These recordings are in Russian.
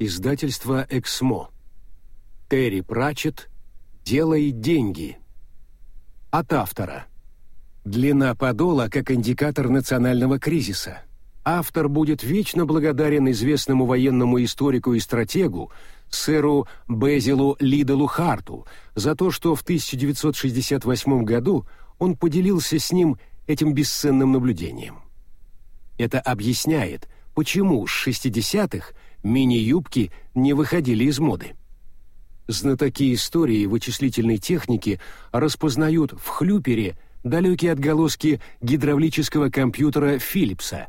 Издательство «Эксмо». Терри Пратчетт «Делай деньги». От автора. Длина подола как индикатор национального кризиса. Автор будет вечно благодарен известному военному историку и стратегу сэру Безилу Лиделу Харту за то, что в 1968 году он поделился с ним этим бесценным наблюдением. Это объясняет, почему с 60-х мини-юбки не выходили из моды. Знатоки истории вычислительной техники распознают в хлюпере далекие отголоски гидравлического компьютера Филлипса,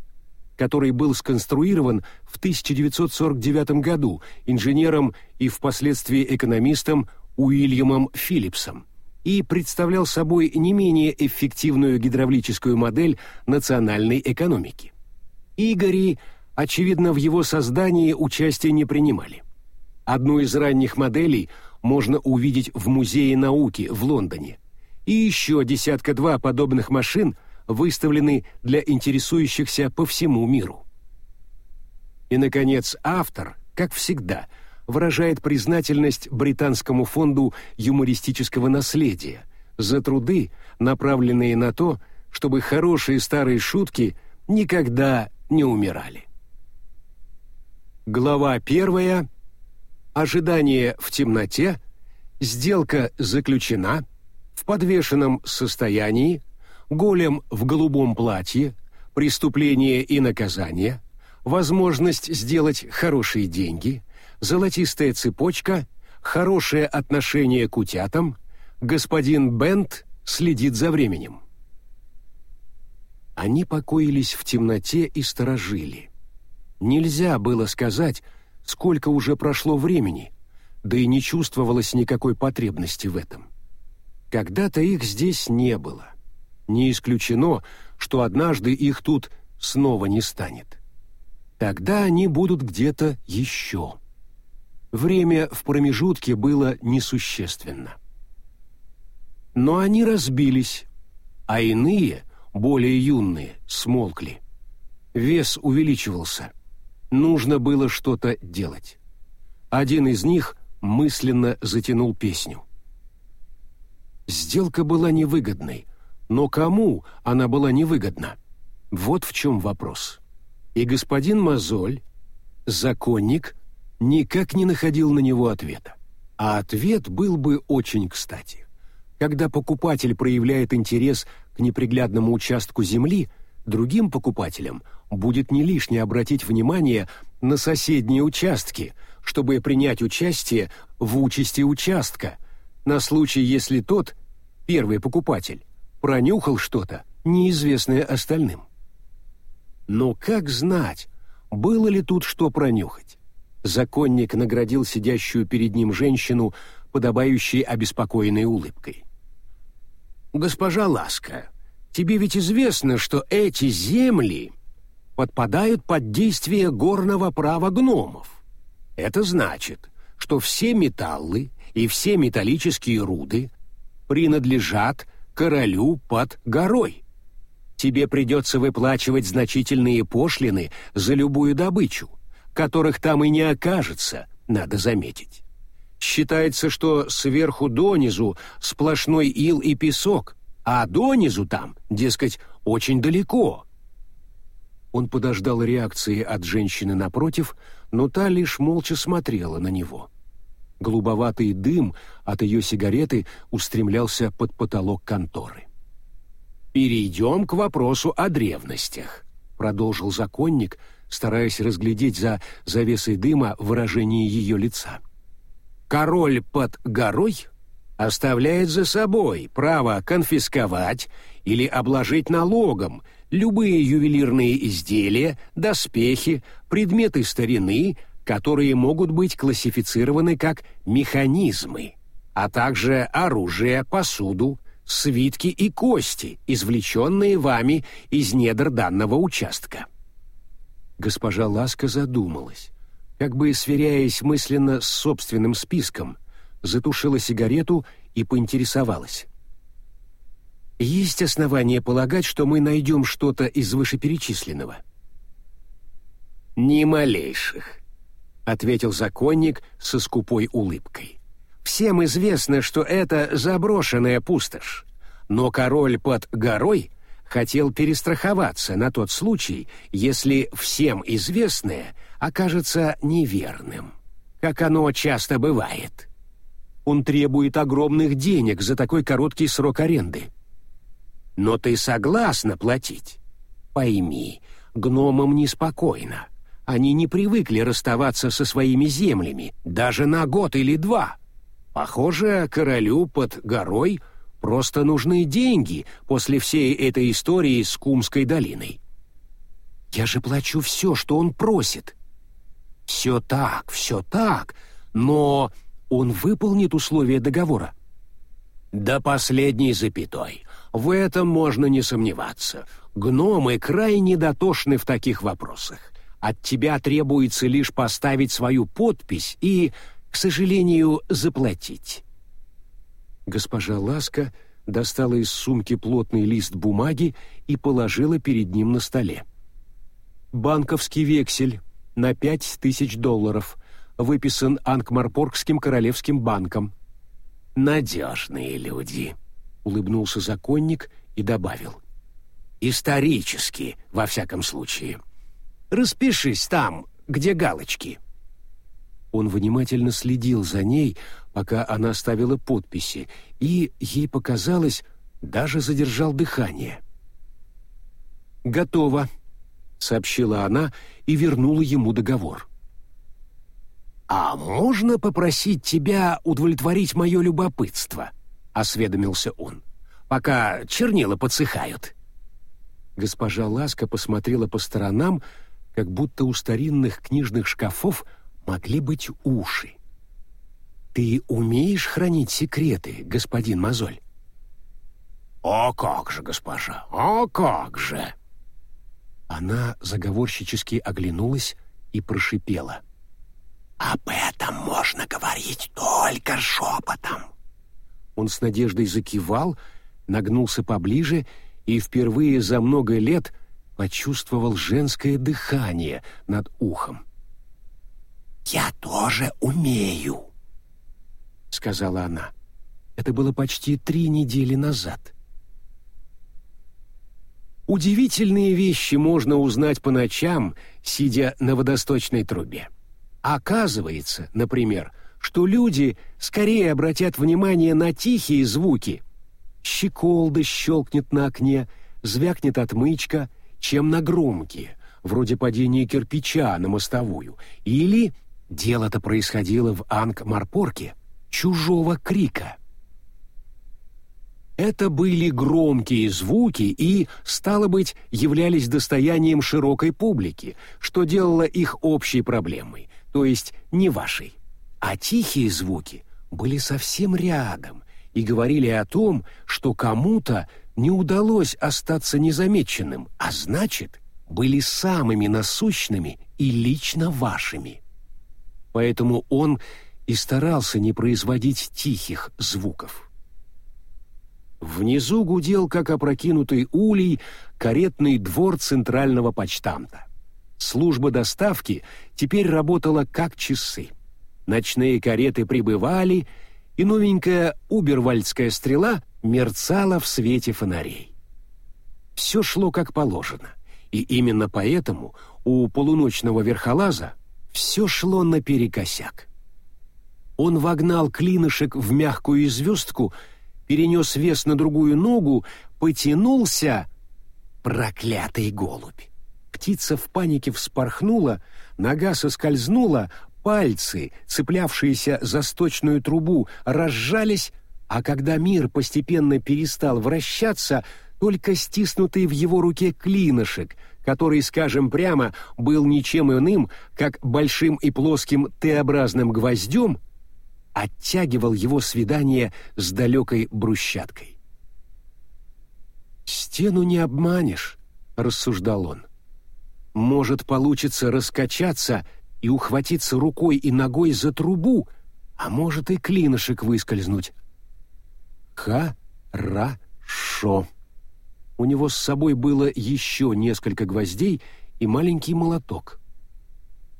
который был сконструирован в 1949 году инженером и впоследствии экономистом Уильямом Филлипсом и представлял собой не менее эффективную гидравлическую модель национальной экономики. Игори, очевидно, в его создании участия не принимали. Одну из ранних моделей можно увидеть в Музее науки в Лондоне. И еще десятка-два подобных машин выставлены для интересующихся по всему миру. И, наконец, автор, как всегда, выражает признательность Британскому фонду юмористического наследия за труды, направленные на то, чтобы хорошие старые шутки никогда не умирали. Глава первая. Ожидание в темноте, сделка заключена, в подвешенном состоянии, голем в голубом платье, преступление и наказание, возможность сделать хорошие деньги, золотистая цепочка, хорошее отношение к утятам, господин Бент следит за временем. Они покоились в темноте и сторожили. Нельзя было сказать, сколько уже прошло времени, да и не чувствовалось никакой потребности в этом. Когда-то их здесь не было. Не исключено, что однажды их тут снова не станет. Тогда они будут где-то еще. Время в промежутке было несущественно. Но они разбились, а иные, более юные, смолкли. Вес увеличивался — Нужно было что-то делать. Один из них мысленно затянул песню. Сделка была невыгодной, но кому она была невыгодна? Вот в чем вопрос. И господин Мозоль, законник, никак не находил на него ответа. А ответ был бы очень кстати. Когда покупатель проявляет интерес к неприглядному участку земли, другим покупателям будет не лишне обратить внимание на соседние участки, чтобы принять участие в участи участка, на случай, если тот, первый покупатель, пронюхал что-то, неизвестное остальным. Но как знать, было ли тут что пронюхать? Законник наградил сидящую перед ним женщину, подобающей обеспокоенной улыбкой. «Госпожа Ласка, тебе ведь известно, что эти земли подпадают под действие горного права гномов. Это значит, что все металлы и все металлические руды принадлежат королю под горой. Тебе придется выплачивать значительные пошлины за любую добычу, которых там и не окажется, надо заметить. Считается, что сверху донизу сплошной ил и песок, а донизу там, дескать, очень далеко, он подождал реакции от женщины напротив, но та лишь молча смотрела на него. Голубоватый дым от ее сигареты устремлялся под потолок конторы. «Перейдем к вопросу о древностях», — продолжил законник, стараясь разглядеть за завесой дыма выражение ее лица. «Король под горой оставляет за собой право конфисковать или обложить налогом любые ювелирные изделия, доспехи, предметы старины, которые могут быть классифицированы как механизмы, а также оружие, посуду, свитки и кости, извлеченные вами из недр данного участка. Госпожа Ласка задумалась, как бы сверяясь мысленно с собственным списком, затушила сигарету и поинтересовалась. Есть основания полагать, что мы найдем что-то из вышеперечисленного? Ни малейших. ответил законник со скупой улыбкой. Всем известно, что это заброшенная пустошь, но король под горой хотел перестраховаться на тот случай, если всем известное окажется неверным, как оно часто бывает. Он требует огромных денег за такой короткий срок аренды. Но ты согласна платить? Пойми, гномам неспокойно. Они не привыкли расставаться со своими землями, даже на год или два. Похоже, королю под горой просто нужны деньги после всей этой истории с Кумской долиной. Я же плачу все, что он просит. Все так, все так, но он выполнит условия договора. До последней запятой. В этом можно не сомневаться. Гномы крайне дотошны в таких вопросах. От тебя требуется лишь поставить свою подпись и, к сожалению, заплатить. Госпожа Ласка достала из сумки плотный лист бумаги и положила перед ним на столе. Банковский вексель на пять тысяч долларов, выписан Анкмарпоргским королевским банком. Надежные люди, улыбнулся законник и добавил: исторически, во всяком случае. Распишись там, где галочки. Он внимательно следил за ней, пока она ставила подписи, и, ей показалось, даже задержал дыхание. «Готово», — сообщила она и вернула ему договор. «А можно попросить тебя удовлетворить мое любопытство?» — осведомился он. «Пока чернила подсыхают». Госпожа Ласка посмотрела по сторонам, как будто у старинных книжных шкафов могли быть уши. «Ты умеешь хранить секреты, господин Мозоль?» «О как же, госпожа, о как же!» Она заговорщически оглянулась и прошипела. «Об этом можно говорить только шепотом!» Он с надеждой закивал, нагнулся поближе и впервые за много лет почувствовал женское дыхание над ухом. «Я тоже умею», — сказала она. Это было почти три недели назад. Удивительные вещи можно узнать по ночам, сидя на водосточной трубе. Оказывается, например, что люди скорее обратят внимание на тихие звуки. Щеколда щелкнет на окне, звякнет отмычка — чем на громкие, вроде падения кирпича на мостовую, или дело-то происходило в Анг-Марпорке, чужого крика. Это были громкие звуки и, стало быть, являлись достоянием широкой публики, что делало их общей проблемой, то есть не вашей. А тихие звуки были совсем рядом и говорили о том, что кому-то не удалось остаться незамеченным, а значит, были самыми насущными и лично вашими. Поэтому он и старался не производить тихих звуков. Внизу гудел, как опрокинутый улей, каретный двор центрального почтамта. Служба доставки теперь работала как часы. Ночные кареты прибывали, и новенькая убервальдская стрела мерцала в свете фонарей. Все шло как положено, и именно поэтому у полуночного верхолаза все шло наперекосяк. Он вогнал клинышек в мягкую звездку, перенес вес на другую ногу, потянулся... Проклятый голубь! Птица в панике вспорхнула, нога соскользнула, пальцы, цеплявшиеся за сточную трубу, разжались, а когда мир постепенно перестал вращаться, только стиснутый в его руке клинышек, который, скажем прямо, был ничем иным, как большим и плоским Т-образным гвоздем, оттягивал его свидание с далекой брусчаткой. «Стену не обманешь», — рассуждал он. «Может, получится раскачаться и ухватиться рукой и ногой за трубу, а может и клинышек выскользнуть, Хорошо. У него с собой было еще несколько гвоздей и маленький молоток.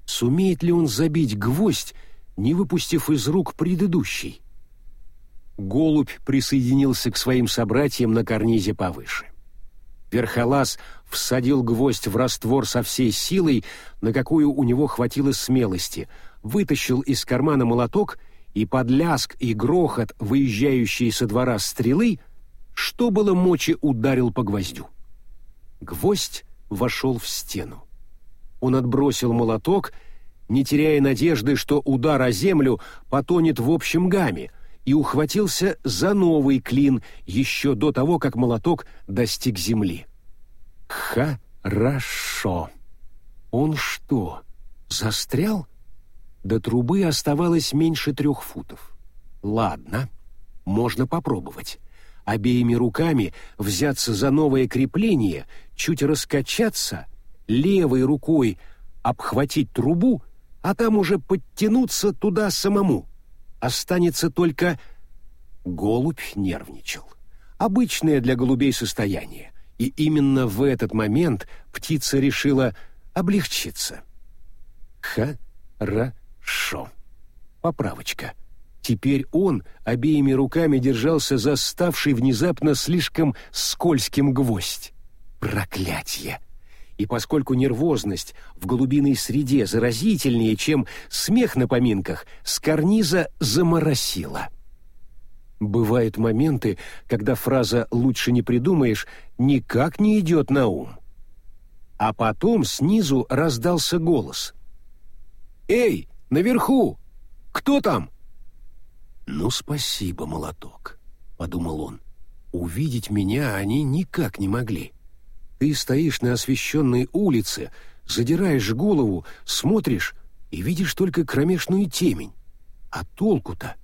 Сумеет ли он забить гвоздь, не выпустив из рук предыдущий? Голубь присоединился к своим собратьям на карнизе повыше. Верхолаз всадил гвоздь в раствор со всей силой, на какую у него хватило смелости, вытащил из кармана молоток и под ляск и грохот, выезжающие со двора стрелы, что было мочи ударил по гвоздю. Гвоздь вошел в стену. Он отбросил молоток, не теряя надежды, что удар о землю потонет в общем гамме, и ухватился за новый клин еще до того, как молоток достиг земли. Хорошо. Он что, застрял? До трубы оставалось меньше трех футов. Ладно, можно попробовать. Обеими руками взяться за новое крепление, чуть раскачаться, левой рукой обхватить трубу, а там уже подтянуться туда самому. Останется только... Голубь нервничал. Обычное для голубей состояние. И именно в этот момент птица решила облегчиться. Хорошо. Поправочка. Теперь он обеими руками держался за ставший внезапно слишком скользким гвоздь. Проклятье! И поскольку нервозность в голубиной среде заразительнее, чем смех на поминках, с карниза заморосила. Бывают моменты, когда фраза «лучше не придумаешь» никак не идет на ум. А потом снизу раздался голос. «Эй, наверху! Кто там?» «Ну, спасибо, молоток», — подумал он. «Увидеть меня они никак не могли». Ты стоишь на освещенной улице, задираешь голову, смотришь и видишь только кромешную темень. А толку-то?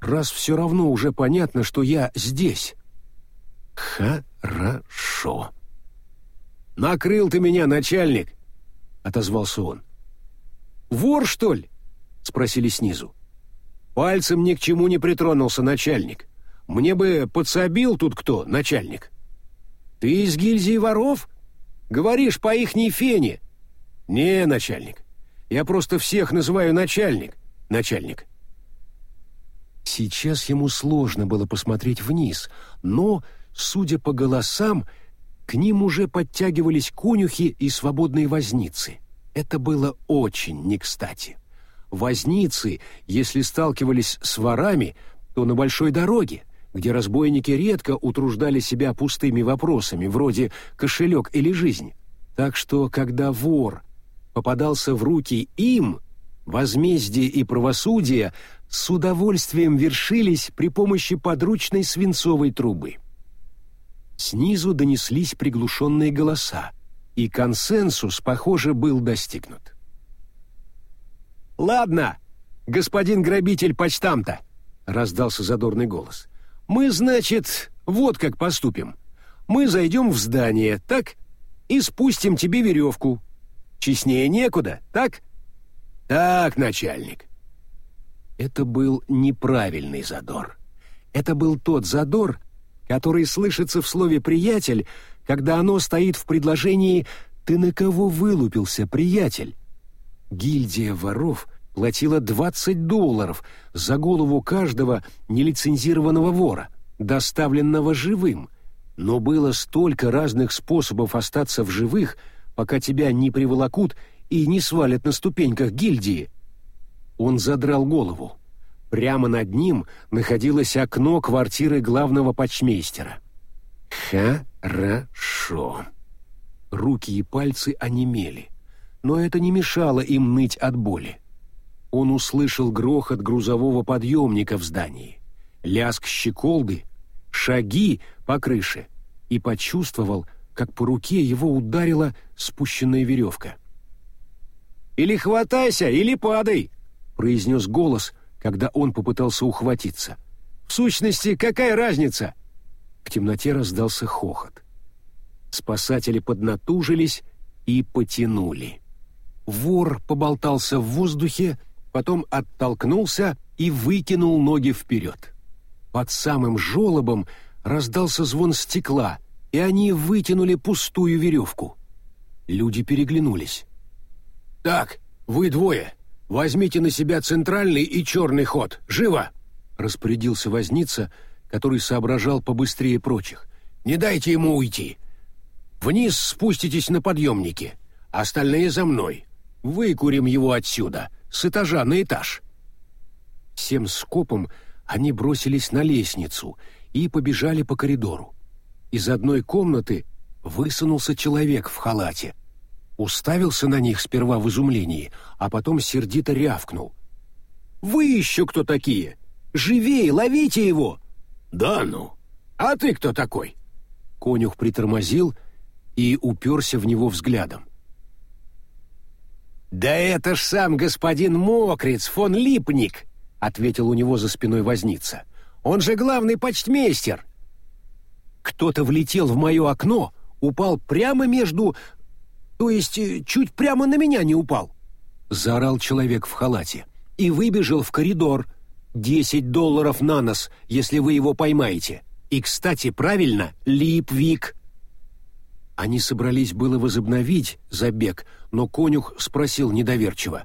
Раз все равно уже понятно, что я здесь. Хорошо. «Накрыл ты меня, начальник!» — отозвался он. «Вор, что ли?» — спросили снизу. «Пальцем ни к чему не притронулся начальник. Мне бы подсобил тут кто, начальник?» Ты из гильдии воров? Говоришь по ихней фене. Не, начальник. Я просто всех называю начальник. Начальник. Сейчас ему сложно было посмотреть вниз, но, судя по голосам, к ним уже подтягивались конюхи и свободные возницы. Это было очень не кстати. Возницы, если сталкивались с ворами, то на большой дороге, где разбойники редко утруждали себя пустыми вопросами, вроде «кошелек или жизнь». Так что, когда вор попадался в руки им, возмездие и правосудие с удовольствием вершились при помощи подручной свинцовой трубы. Снизу донеслись приглушенные голоса, и консенсус, похоже, был достигнут. «Ладно, господин грабитель почтамта!» — раздался задорный голос. Мы, значит, вот как поступим. Мы зайдем в здание, так? И спустим тебе веревку. Честнее некуда, так? Так, начальник. Это был неправильный задор. Это был тот задор, который слышится в слове «приятель», когда оно стоит в предложении «ты на кого вылупился, приятель?» Гильдия воров — платила 20 долларов за голову каждого нелицензированного вора, доставленного живым, но было столько разных способов остаться в живых, пока тебя не приволокут и не свалят на ступеньках гильдии. Он задрал голову. Прямо над ним находилось окно квартиры главного почмейстера. Хорошо. Руки и пальцы онемели, но это не мешало им ныть от боли он услышал грохот грузового подъемника в здании, лязг щеколды, шаги по крыше и почувствовал, как по руке его ударила спущенная веревка. «Или хватайся, или падай!» — произнес голос, когда он попытался ухватиться. «В сущности, какая разница?» В темноте раздался хохот. Спасатели поднатужились и потянули. Вор поболтался в воздухе, потом оттолкнулся и выкинул ноги вперед. Под самым желобом раздался звон стекла, и они вытянули пустую веревку. Люди переглянулись. «Так, вы двое, возьмите на себя центральный и черный ход. Живо!» — распорядился возница, который соображал побыстрее прочих. «Не дайте ему уйти. Вниз спуститесь на подъемнике, остальные за мной. Выкурим его отсюда, с этажа на этаж». Всем скопом они бросились на лестницу и побежали по коридору. Из одной комнаты высунулся человек в халате. Уставился на них сперва в изумлении, а потом сердито рявкнул. «Вы еще кто такие? Живее, ловите его!» «Да ну! А ты кто такой?» Конюх притормозил и уперся в него взглядом. «Да это ж сам господин Мокриц фон Липник!» — ответил у него за спиной возница. «Он же главный почтмейстер!» Кто-то влетел в мое окно, упал прямо между... То есть э, чуть прямо на меня не упал. Заорал человек в халате и выбежал в коридор. Десять долларов на нос, если вы его поймаете. И, кстати, правильно, Липвик. Они собрались было возобновить забег, но конюх спросил недоверчиво.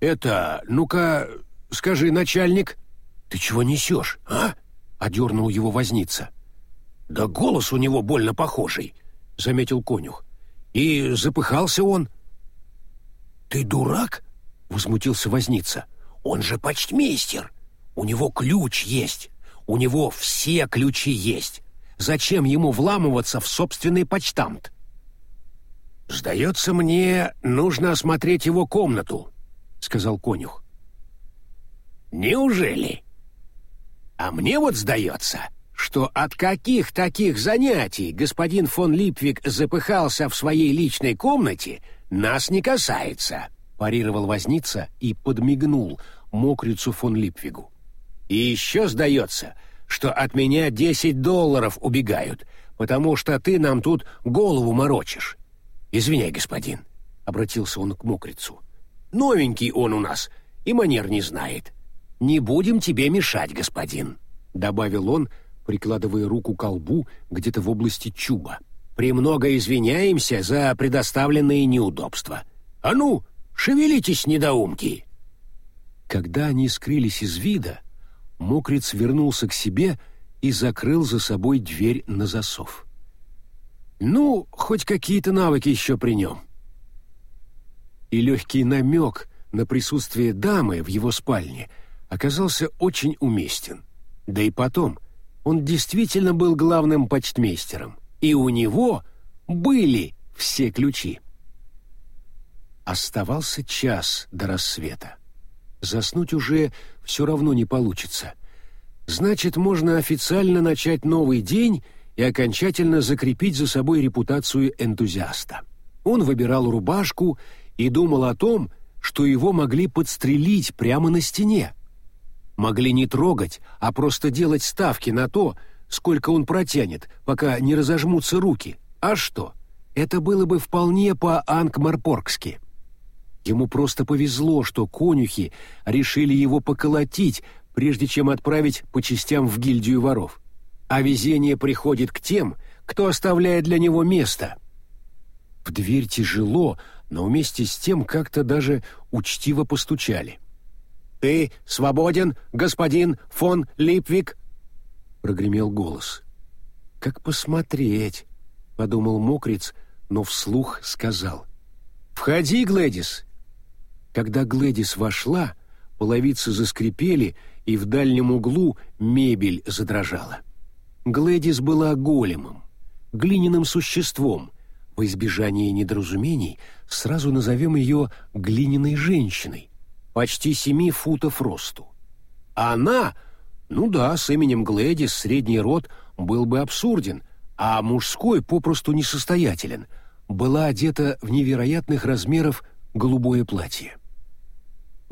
«Это, ну-ка, скажи, начальник, ты чего несешь, а?» — одернул его возница. «Да голос у него больно похожий», — заметил конюх. «И запыхался он». «Ты дурак?» — возмутился возница. «Он же почтмейстер. У него ключ есть. У него все ключи есть. Зачем ему вламываться в собственный почтамт?» «Сдается мне, нужно осмотреть его комнату», — сказал конюх. «Неужели?» «А мне вот сдается, что от каких таких занятий господин фон Липвик запыхался в своей личной комнате, нас не касается», — парировал возница и подмигнул мокрицу фон Липвигу. «И еще сдается, что от меня десять долларов убегают, потому что ты нам тут голову морочишь. Извиняй, господин», — обратился он к мокрицу. «Новенький он у нас и манер не знает. Не будем тебе мешать, господин», — добавил он, — прикладывая руку к колбу где-то в области чуба. «Премного извиняемся за предоставленные неудобства. А ну, шевелитесь, недоумки!» Когда они скрылись из вида, мокрец вернулся к себе и закрыл за собой дверь на засов. «Ну, хоть какие-то навыки еще при нем». И легкий намек на присутствие дамы в его спальне оказался очень уместен. Да и потом, он действительно был главным почтмейстером, и у него были все ключи. Оставался час до рассвета. Заснуть уже все равно не получится. Значит, можно официально начать новый день и окончательно закрепить за собой репутацию энтузиаста. Он выбирал рубашку и думал о том, что его могли подстрелить прямо на стене могли не трогать, а просто делать ставки на то, сколько он протянет, пока не разожмутся руки. А что? Это было бы вполне по-ангмарпоргски. Ему просто повезло, что конюхи решили его поколотить, прежде чем отправить по частям в гильдию воров. А везение приходит к тем, кто оставляет для него место. В дверь тяжело, но вместе с тем как-то даже учтиво постучали. «Ты свободен, господин фон Липвик?» — прогремел голос. «Как посмотреть?» — подумал мокриц, но вслух сказал. «Входи, Глэдис!» Когда Глэдис вошла, половицы заскрипели, и в дальнем углу мебель задрожала. Глэдис была големом, глиняным существом. Во избежание недоразумений сразу назовем ее глиняной женщиной, почти семи футов росту. А она, ну да, с именем Глэдис средний род был бы абсурден, а мужской попросту несостоятелен, была одета в невероятных размеров голубое платье.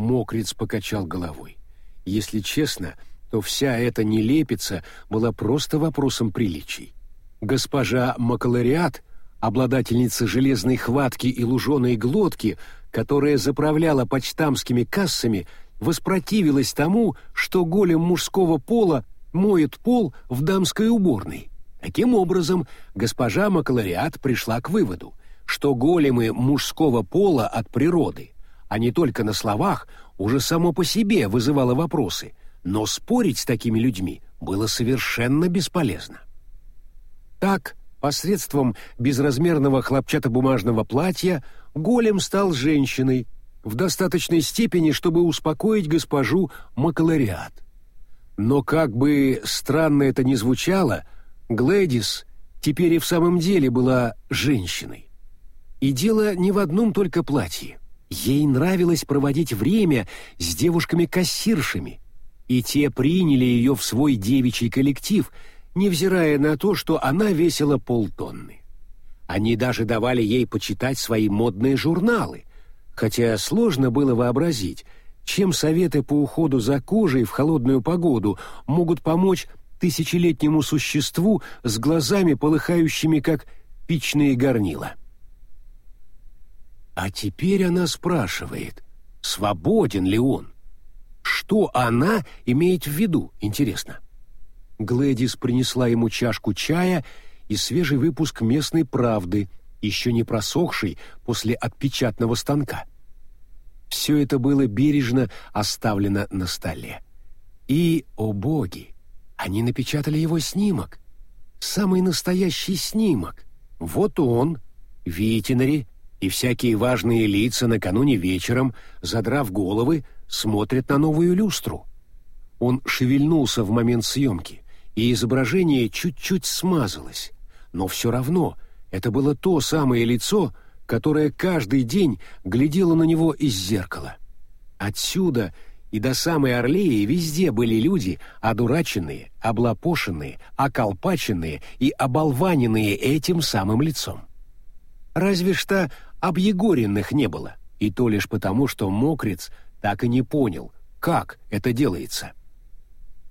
Мокриц покачал головой. Если честно, то вся эта нелепица была просто вопросом приличий. Госпожа Макалариат, обладательница железной хватки и луженой глотки, которая заправляла почтамскими кассами, воспротивилась тому, что голем мужского пола моет пол в дамской уборной. Таким образом, госпожа Макалариат пришла к выводу, что големы мужского пола от природы а не только на словах, уже само по себе вызывало вопросы, но спорить с такими людьми было совершенно бесполезно. Так, посредством безразмерного хлопчатобумажного платья, голем стал женщиной в достаточной степени, чтобы успокоить госпожу Макалариат. Но как бы странно это ни звучало, Глэдис теперь и в самом деле была женщиной. И дело не в одном только платье. Ей нравилось проводить время с девушками-кассиршами, и те приняли ее в свой девичий коллектив, невзирая на то, что она весила полтонны. Они даже давали ей почитать свои модные журналы, хотя сложно было вообразить, чем советы по уходу за кожей в холодную погоду могут помочь тысячелетнему существу с глазами, полыхающими, как печные горнила. А теперь она спрашивает, свободен ли он. Что она имеет в виду, интересно? Глэдис принесла ему чашку чая и свежий выпуск местной правды, еще не просохший после отпечатного станка. Все это было бережно оставлено на столе. И, о боги, они напечатали его снимок. Самый настоящий снимок. Вот он, Витинари, и всякие важные лица накануне вечером, задрав головы, смотрят на новую люстру. Он шевельнулся в момент съемки, и изображение чуть-чуть смазалось, но все равно это было то самое лицо, которое каждый день глядело на него из зеркала. Отсюда и до самой Орлеи везде были люди, одураченные, облапошенные, околпаченные и оболваненные этим самым лицом. Разве что объегоренных не было, и то лишь потому, что мокрец так и не понял, как это делается.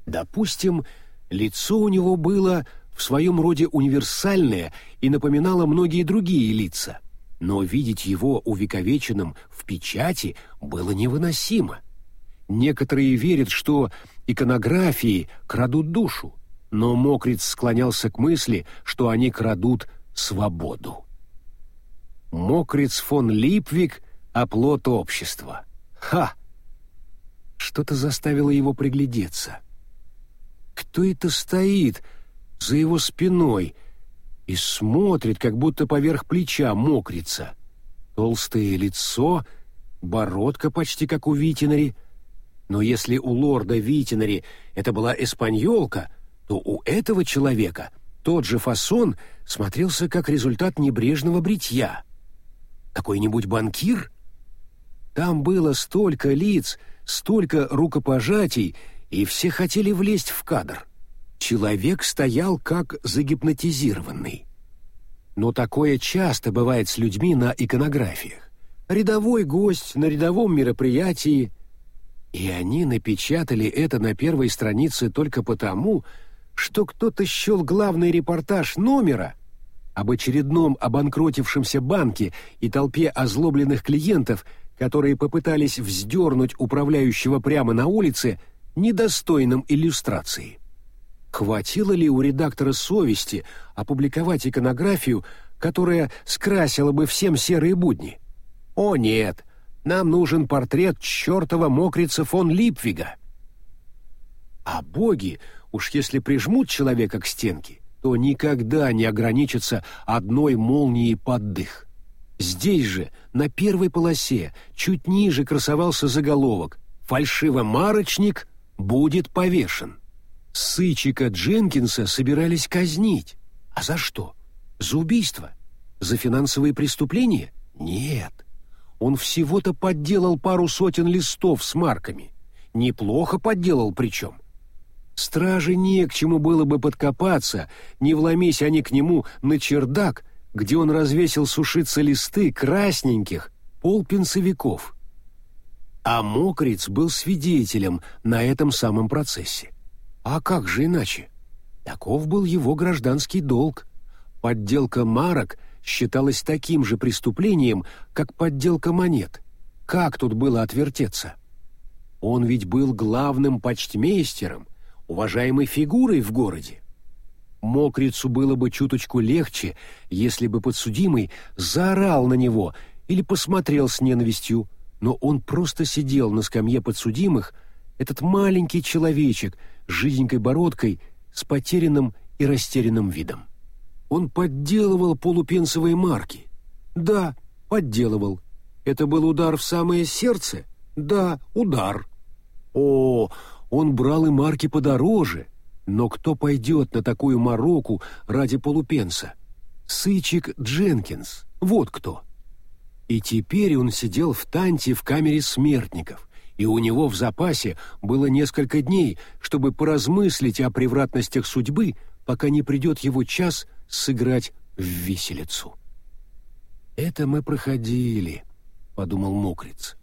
Допустим, лицо у него было в своем роде универсальное и напоминало многие другие лица, но видеть его увековеченным в печати было невыносимо. Некоторые верят, что иконографии крадут душу, но мокрец склонялся к мысли, что они крадут свободу. Мокриц фон Липвик — оплот общества. Ха! Что-то заставило его приглядеться. Кто это стоит за его спиной и смотрит, как будто поверх плеча мокрица? Толстое лицо, бородка почти как у Витинари. Но если у лорда Витинари это была эспаньолка, то у этого человека тот же фасон смотрелся как результат небрежного бритья — какой-нибудь банкир? Там было столько лиц, столько рукопожатий, и все хотели влезть в кадр. Человек стоял как загипнотизированный. Но такое часто бывает с людьми на иконографиях. Рядовой гость на рядовом мероприятии. И они напечатали это на первой странице только потому, что кто-то счел главный репортаж номера — об очередном обанкротившемся банке и толпе озлобленных клиентов, которые попытались вздернуть управляющего прямо на улице, недостойным иллюстрации. Хватило ли у редактора совести опубликовать иконографию, которая скрасила бы всем серые будни? О нет, нам нужен портрет чертова мокрица фон Липвига. А боги, уж если прижмут человека к стенке, то никогда не ограничится одной молнией под дых. Здесь же, на первой полосе, чуть ниже красовался заголовок «Фальшивомарочник будет повешен». Сычика Дженкинса собирались казнить. А за что? За убийство? За финансовые преступления? Нет. Он всего-то подделал пару сотен листов с марками. Неплохо подделал причем. Страже не к чему было бы подкопаться, не вломись они к нему на чердак, где он развесил сушиться листы красненьких полпенсовиков. А Мокриц был свидетелем на этом самом процессе. А как же иначе? Таков был его гражданский долг. Подделка марок считалась таким же преступлением, как подделка монет. Как тут было отвертеться? Он ведь был главным почтмейстером, уважаемой фигурой в городе. Мокрицу было бы чуточку легче, если бы подсудимый заорал на него или посмотрел с ненавистью, но он просто сидел на скамье подсудимых, этот маленький человечек с жиденькой бородкой, с потерянным и растерянным видом. Он подделывал полупенсовые марки. Да, подделывал. Это был удар в самое сердце? Да, удар. О, он брал и марки подороже. Но кто пойдет на такую мороку ради полупенса? Сычик Дженкинс. Вот кто. И теперь он сидел в Танте в камере смертников, и у него в запасе было несколько дней, чтобы поразмыслить о превратностях судьбы, пока не придет его час сыграть в виселицу. «Это мы проходили», — подумал Мокриц.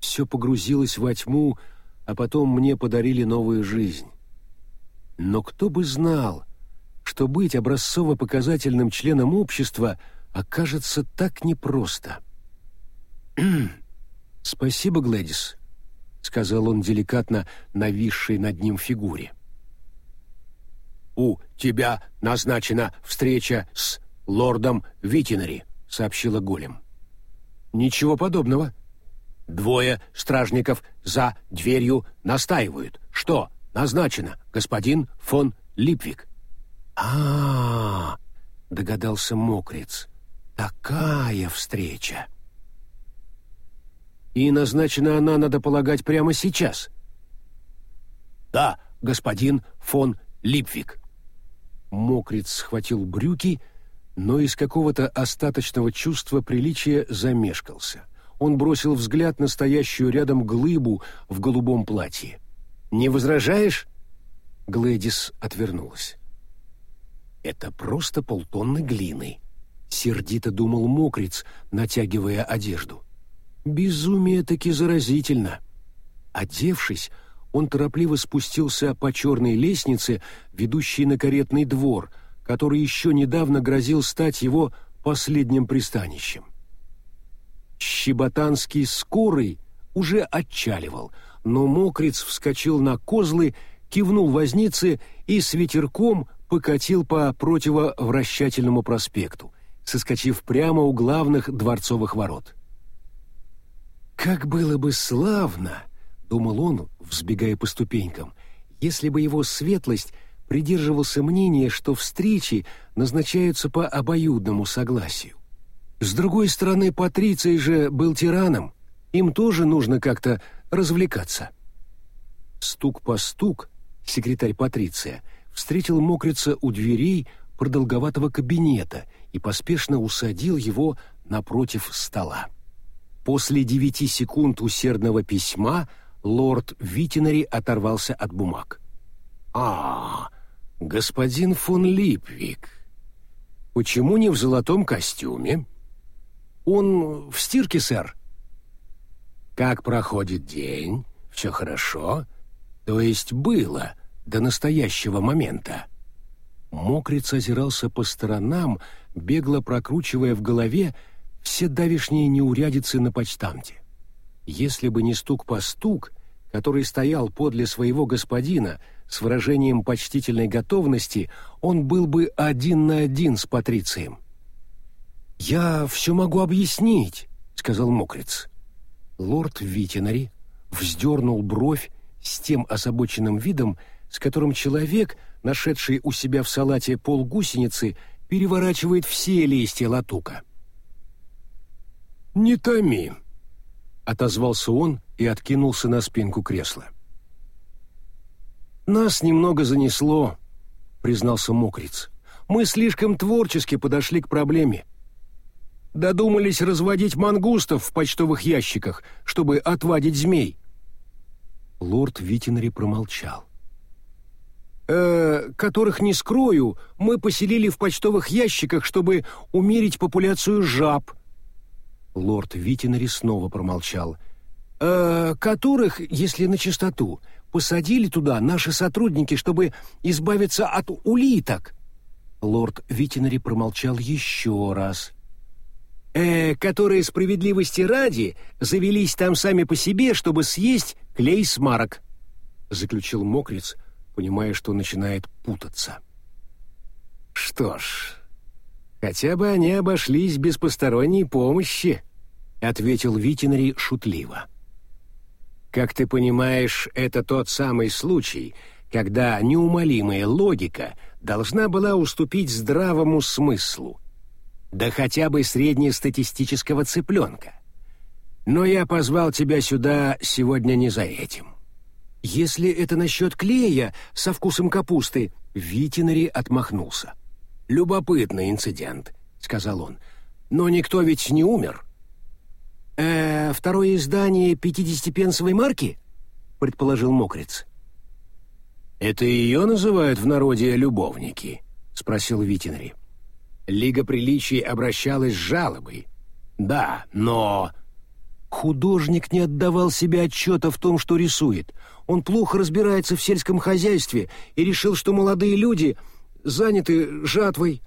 «Все погрузилось во тьму, а потом мне подарили новую жизнь. Но кто бы знал, что быть образцово-показательным членом общества — окажется так непросто. «Спасибо, Глэдис», — сказал он деликатно нависшей над ним фигуре. «У тебя назначена встреча с лордом Витинари», — сообщила Голем. «Ничего подобного». «Двое стражников за дверью настаивают. Что назначено, господин фон Липвик?» «А-а-а», догадался Мокриц. Такая встреча! И назначена она, надо полагать, прямо сейчас. Да, господин фон Липвик. Мокриц схватил брюки, но из какого-то остаточного чувства приличия замешкался. Он бросил взгляд на стоящую рядом глыбу в голубом платье. «Не возражаешь?» Глэдис отвернулась. «Это просто полтонны глины», — сердито думал мокриц, натягивая одежду. «Безумие таки заразительно». Одевшись, он торопливо спустился по черной лестнице, ведущей на каретный двор, который еще недавно грозил стать его последним пристанищем. Щеботанский скорый уже отчаливал, но мокриц вскочил на козлы, кивнул вознице и с ветерком покатил по противовращательному проспекту, соскочив прямо у главных дворцовых ворот. «Как было бы славно!» — думал он, взбегая по ступенькам, «если бы его светлость придерживался мнения, что встречи назначаются по обоюдному согласию. С другой стороны, Патриций же был тираном, им тоже нужно как-то развлекаться». Стук по стук, секретарь Патриция, встретил мокрица у дверей продолговатого кабинета и поспешно усадил его напротив стола. После девяти секунд усердного письма лорд Витинари оторвался от бумаг. «А, господин фон Липвик, почему не в золотом костюме?» «Он в стирке, сэр». «Как проходит день? Все хорошо? То есть было до настоящего момента?» Мокриц озирался по сторонам, бегло прокручивая в голове все давишние неурядицы на почтамте. Если бы не стук по стук, который стоял подле своего господина с выражением почтительной готовности, он был бы один на один с Патрицием. «Я все могу объяснить», — сказал Мокриц. Лорд Витинари вздернул бровь с тем озабоченным видом, с которым человек, нашедший у себя в салате полгусеницы, переворачивает все листья латука. «Не томи», — отозвался он и откинулся на спинку кресла. «Нас немного занесло», — признался Мокриц. «Мы слишком творчески подошли к проблеме. Додумались разводить мангустов в почтовых ящиках, чтобы отвадить змей». Лорд Витинари промолчал э, которых, не скрою, мы поселили в почтовых ящиках, чтобы умерить популяцию жаб». Лорд Витинари снова промолчал. «Э, «Которых, если на чистоту, посадили туда наши сотрудники, чтобы избавиться от улиток». Лорд Витинари промолчал еще раз. «Э, которые справедливости ради завелись там сами по себе, чтобы съесть клей смарок», — заключил Мокриц, — понимая, что начинает путаться. «Что ж, хотя бы они обошлись без посторонней помощи», — ответил Витинари шутливо. «Как ты понимаешь, это тот самый случай, когда неумолимая логика должна была уступить здравому смыслу, да хотя бы среднестатистического цыпленка. Но я позвал тебя сюда сегодня не за этим. Если это насчет клея со вкусом капусты, Витинари отмахнулся. «Любопытный инцидент», — сказал он. «Но никто ведь не умер». «Э, второе издание пятидесятипенсовой марки?» — предположил Мокриц. «Это ее называют в народе любовники?» — спросил Витинари. Лига приличий обращалась с жалобой. «Да, но...» Художник не отдавал себе отчета в том, что рисует. Он плохо разбирается в сельском хозяйстве и решил, что молодые люди заняты жатвой.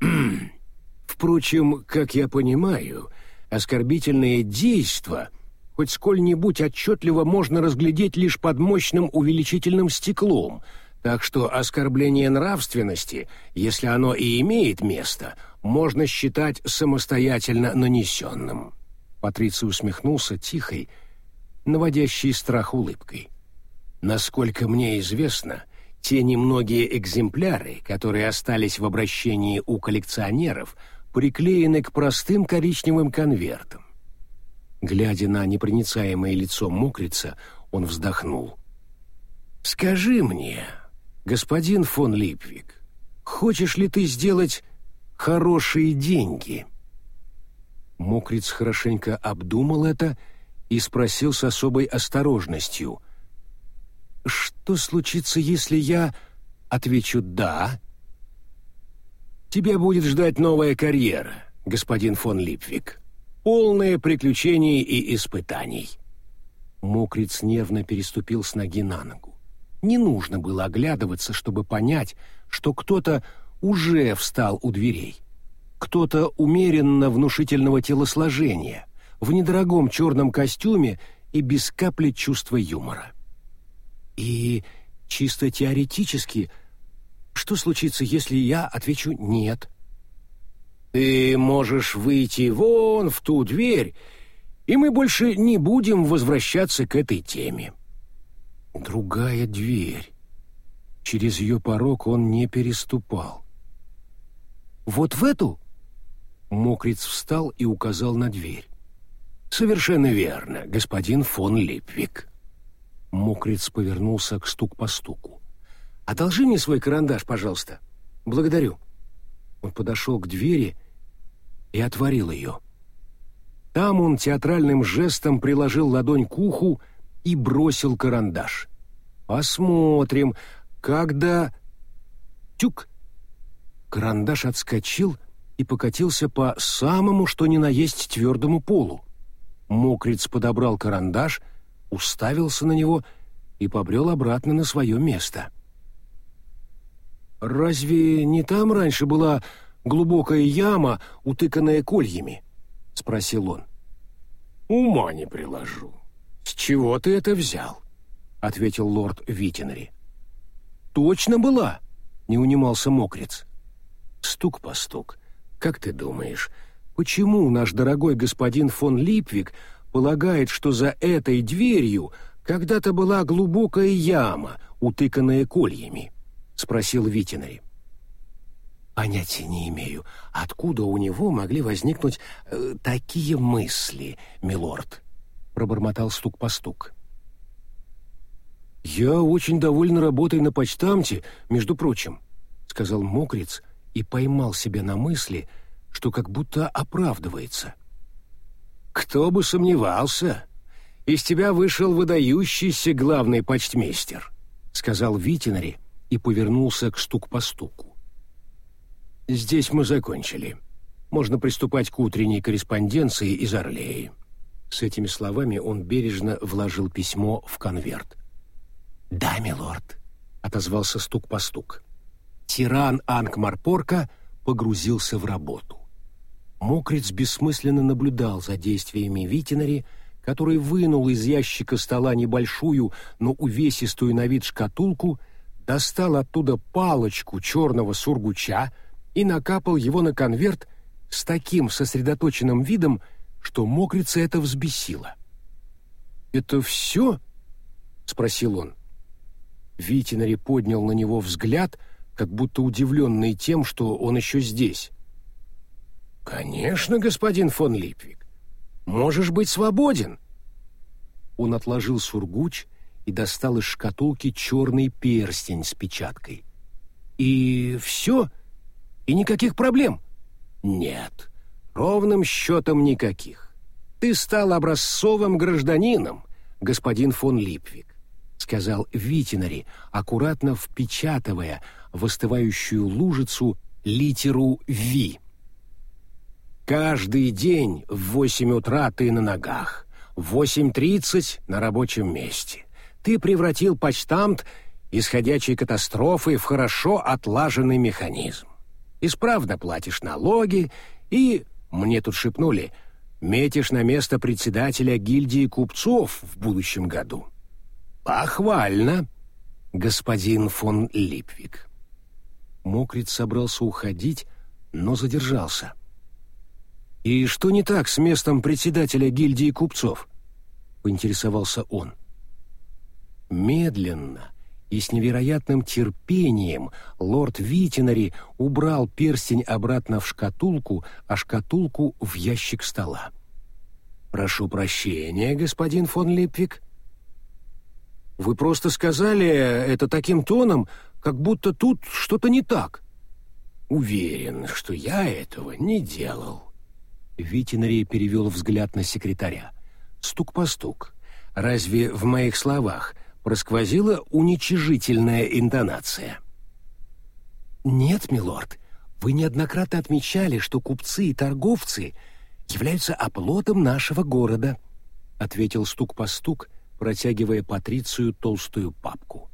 Впрочем, как я понимаю, оскорбительные действа хоть сколь-нибудь отчетливо можно разглядеть лишь под мощным увеличительным стеклом, так что оскорбление нравственности, если оно и имеет место, можно считать самостоятельно нанесенным. Патриций усмехнулся тихой, наводящей страх улыбкой. Насколько мне известно, те немногие экземпляры, которые остались в обращении у коллекционеров, приклеены к простым коричневым конвертам. Глядя на непроницаемое лицо мокрица, он вздохнул. «Скажи мне, господин фон Липвик, хочешь ли ты сделать хорошие деньги?» Мокриц хорошенько обдумал это и спросил с особой осторожностью. «Что случится, если я...» Отвечу «да». «Тебя будет ждать новая карьера, господин фон Липвик. Полное приключений и испытаний». Мокриц нервно переступил с ноги на ногу. Не нужно было оглядываться, чтобы понять, что кто-то уже встал у дверей кто-то умеренно внушительного телосложения, в недорогом черном костюме и без капли чувства юмора. И чисто теоретически, что случится, если я отвечу «нет»? Ты можешь выйти вон в ту дверь, и мы больше не будем возвращаться к этой теме. Другая дверь. Через ее порог он не переступал. Вот в эту Мокриц встал и указал на дверь. «Совершенно верно, господин фон Липвик». Мокриц повернулся к стук по стуку. «Одолжи мне свой карандаш, пожалуйста. Благодарю». Он подошел к двери и отворил ее. Там он театральным жестом приложил ладонь к уху и бросил карандаш. «Посмотрим, когда...» Тюк! Карандаш отскочил и покатился по самому что ни на есть твердому полу. Мокриц подобрал карандаш, уставился на него и побрел обратно на свое место. «Разве не там раньше была глубокая яма, утыканная кольями?» — спросил он. «Ума не приложу. С чего ты это взял?» — ответил лорд Витинари. «Точно была!» — не унимался мокрец. Стук по стук — как ты думаешь, почему наш дорогой господин фон Липвик полагает, что за этой дверью когда-то была глубокая яма, утыканная кольями?» — спросил Витинари. «Понятия не имею, откуда у него могли возникнуть э, такие мысли, милорд», — пробормотал стук по стук. «Я очень доволен работой на почтамте, между прочим», — сказал Мокриц, и поймал себя на мысли, что как будто оправдывается. «Кто бы сомневался! Из тебя вышел выдающийся главный почтмейстер», — сказал Витинари и повернулся к стук-по-стуку. «Здесь мы закончили. Можно приступать к утренней корреспонденции из Орлеи». С этими словами он бережно вложил письмо в конверт. «Да, милорд», — отозвался стук-по-стук. Тиран Ангмарпорка погрузился в работу. Мокриц бессмысленно наблюдал за действиями Витинари, который вынул из ящика стола небольшую, но увесистую на вид шкатулку, достал оттуда палочку черного сургуча и накапал его на конверт с таким сосредоточенным видом, что мокрица это взбесило. «Это все?» — спросил он. Витинари поднял на него взгляд, как будто удивленный тем, что он еще здесь. «Конечно, господин фон Липвик. Можешь быть свободен». Он отложил сургуч и достал из шкатулки черный перстень с печаткой. «И все? И никаких проблем?» «Нет, ровным счетом никаких. Ты стал образцовым гражданином, господин фон Липвик», — сказал Витинари, аккуратно впечатывая в остывающую лужицу литеру «Ви». Каждый день в восемь утра ты на ногах, в восемь тридцать на рабочем месте. Ты превратил почтамт исходящей катастрофы в хорошо отлаженный механизм. Исправно платишь налоги и, мне тут шепнули, метишь на место председателя гильдии купцов в будущем году. Похвально, господин фон Липвик. Мокриц собрался уходить, но задержался — «И что не так с местом председателя гильдии купцов?» — поинтересовался он. Медленно и с невероятным терпением лорд Витинари убрал перстень обратно в шкатулку, а шкатулку в ящик стола. «Прошу прощения, господин фон Липвик». «Вы просто сказали это таким тоном, как будто тут что-то не так». «Уверен, что я этого не делал». Витинари перевел взгляд на секретаря. Стук по стук. Разве в моих словах просквозила уничижительная интонация? «Нет, милорд, вы неоднократно отмечали, что купцы и торговцы являются оплотом нашего города», — ответил стук по стук, протягивая Патрицию толстую папку.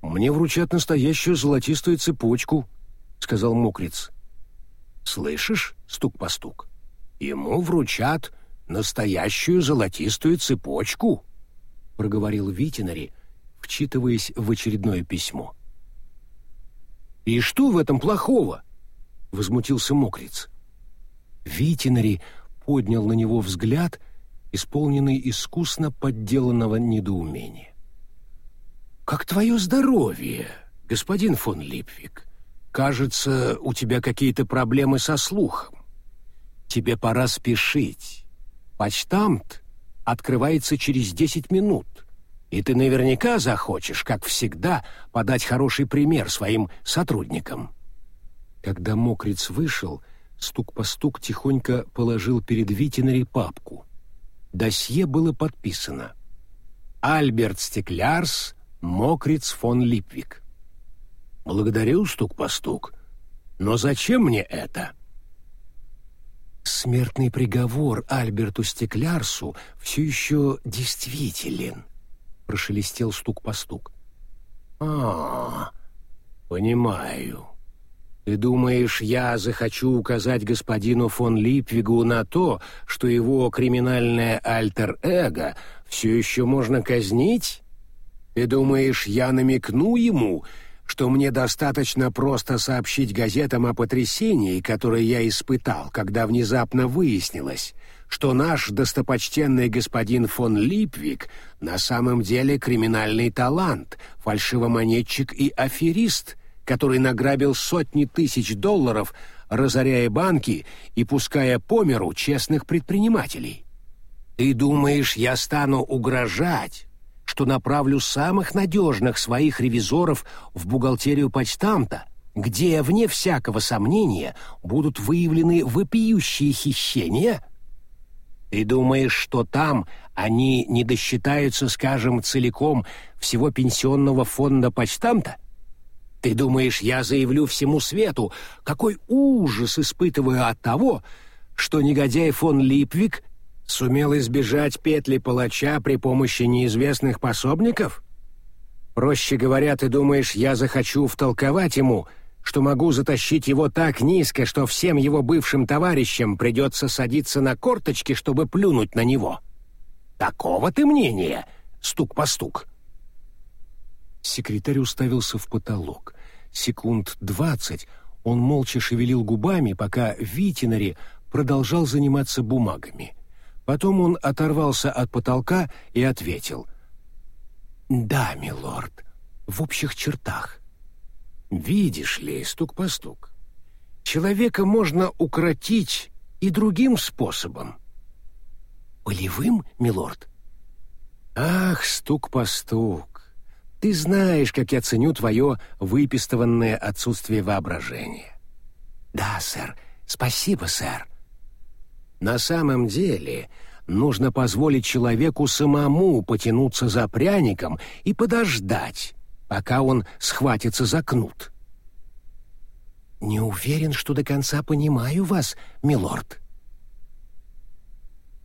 «Мне вручат настоящую золотистую цепочку», — сказал Мокриц. Слышишь, стук по стук? Ему вручат настоящую золотистую цепочку, проговорил Витинари, вчитываясь в очередное письмо. И что в этом плохого? возмутился Мокриц. Витинари поднял на него взгляд, исполненный искусно подделанного недоумения. «Как твое здоровье, господин фон Липвик?» Кажется, у тебя какие-то проблемы со слухом. Тебе пора спешить. Почтамт открывается через десять минут, и ты наверняка захочешь, как всегда, подать хороший пример своим сотрудникам». Когда мокриц вышел, стук по стук тихонько положил перед Витинари папку. Досье было подписано. «Альберт Стеклярс, Мокриц фон Липвик». Благодарю стук по стук. Но зачем мне это? Смертный приговор Альберту Стеклярсу все еще действителен, прошелестел стук по стук. А, понимаю. Ты думаешь, я захочу указать господину фон Липвигу на то, что его криминальное альтер-эго все еще можно казнить? Ты думаешь, я намекну ему, что мне достаточно просто сообщить газетам о потрясении, которое я испытал, когда внезапно выяснилось, что наш достопочтенный господин фон Липвик на самом деле криминальный талант, фальшивомонетчик и аферист, который награбил сотни тысяч долларов, разоряя банки и пуская по миру честных предпринимателей. Ты думаешь, я стану угрожать, что направлю самых надежных своих ревизоров в бухгалтерию почтамта, где, вне всякого сомнения, будут выявлены вопиющие хищения? Ты думаешь, что там они не досчитаются, скажем, целиком всего пенсионного фонда почтамта? Ты думаешь, я заявлю всему свету, какой ужас испытываю от того, что негодяй фон Липвик Сумел избежать петли палача при помощи неизвестных пособников? Проще говоря, ты думаешь, я захочу втолковать ему, что могу затащить его так низко, что всем его бывшим товарищам придется садиться на корточки, чтобы плюнуть на него? Такого ты мнения? Стук по стук. Секретарь уставился в потолок. Секунд двадцать он молча шевелил губами, пока Витинари продолжал заниматься бумагами. Потом он оторвался от потолка и ответил. «Да, милорд, в общих чертах». «Видишь ли, стук по стук, человека можно укротить и другим способом». «Полевым, милорд?» «Ах, стук по стук, ты знаешь, как я ценю твое выпистыванное отсутствие воображения». «Да, сэр, спасибо, сэр». На самом деле нужно позволить человеку самому потянуться за пряником и подождать, пока он схватится за кнут. «Не уверен, что до конца понимаю вас, милорд».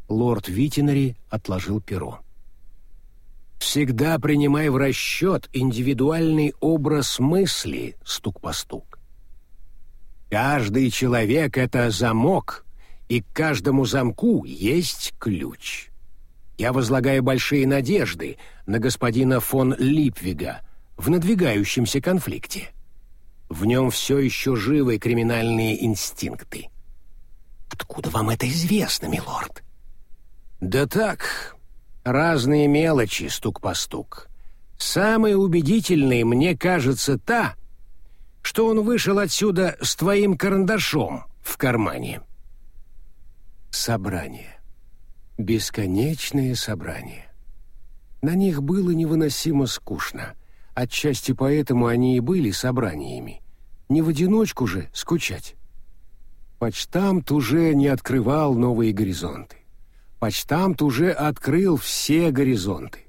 Лорд Витинари отложил перо. «Всегда принимай в расчет индивидуальный образ мысли, стук по стук. Каждый человек — это замок, и к каждому замку есть ключ. Я возлагаю большие надежды на господина фон Липвига в надвигающемся конфликте. В нем все еще живы криминальные инстинкты. Откуда вам это известно, милорд? Да так, разные мелочи, стук по стук. Самой убедительной мне кажется та, что он вышел отсюда с твоим карандашом в кармане. Собрание. Бесконечные собрания. На них было невыносимо скучно. Отчасти поэтому они и были собраниями. Не в одиночку же скучать. Почтамт уже не открывал новые горизонты. Почтамт уже открыл все горизонты.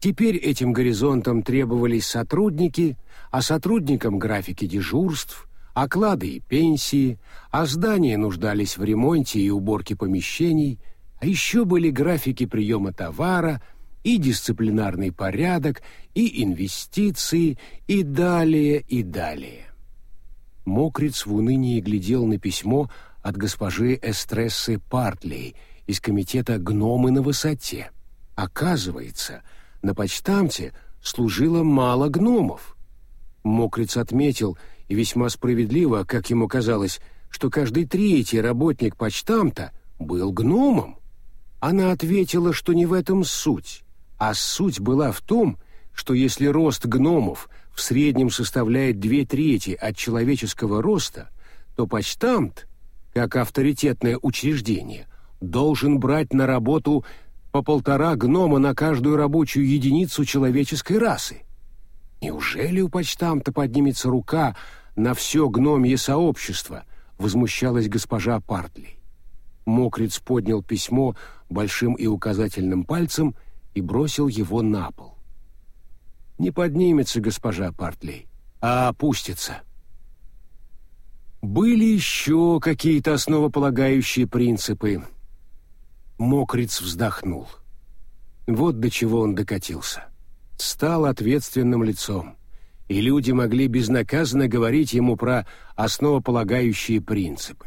Теперь этим горизонтам требовались сотрудники, а сотрудникам графики дежурств, оклады и пенсии, а здания нуждались в ремонте и уборке помещений, а еще были графики приема товара и дисциплинарный порядок, и инвестиции, и далее, и далее. Мокриц в унынии глядел на письмо от госпожи Эстрессы Партлей из комитета «Гномы на высоте». Оказывается, на почтамте служило мало гномов. Мокриц отметил — и весьма справедливо, как ему казалось, что каждый третий работник почтамта был гномом. Она ответила, что не в этом суть, а суть была в том, что если рост гномов в среднем составляет две трети от человеческого роста, то почтамт, как авторитетное учреждение, должен брать на работу по полтора гнома на каждую рабочую единицу человеческой расы. Неужели у почтамта поднимется рука на все гномье сообщество, возмущалась госпожа Партли. Мокриц поднял письмо большим и указательным пальцем и бросил его на пол. Не поднимется госпожа Партли, а опустится. Были еще какие-то основополагающие принципы. Мокриц вздохнул. Вот до чего он докатился. Стал ответственным лицом и люди могли безнаказанно говорить ему про основополагающие принципы.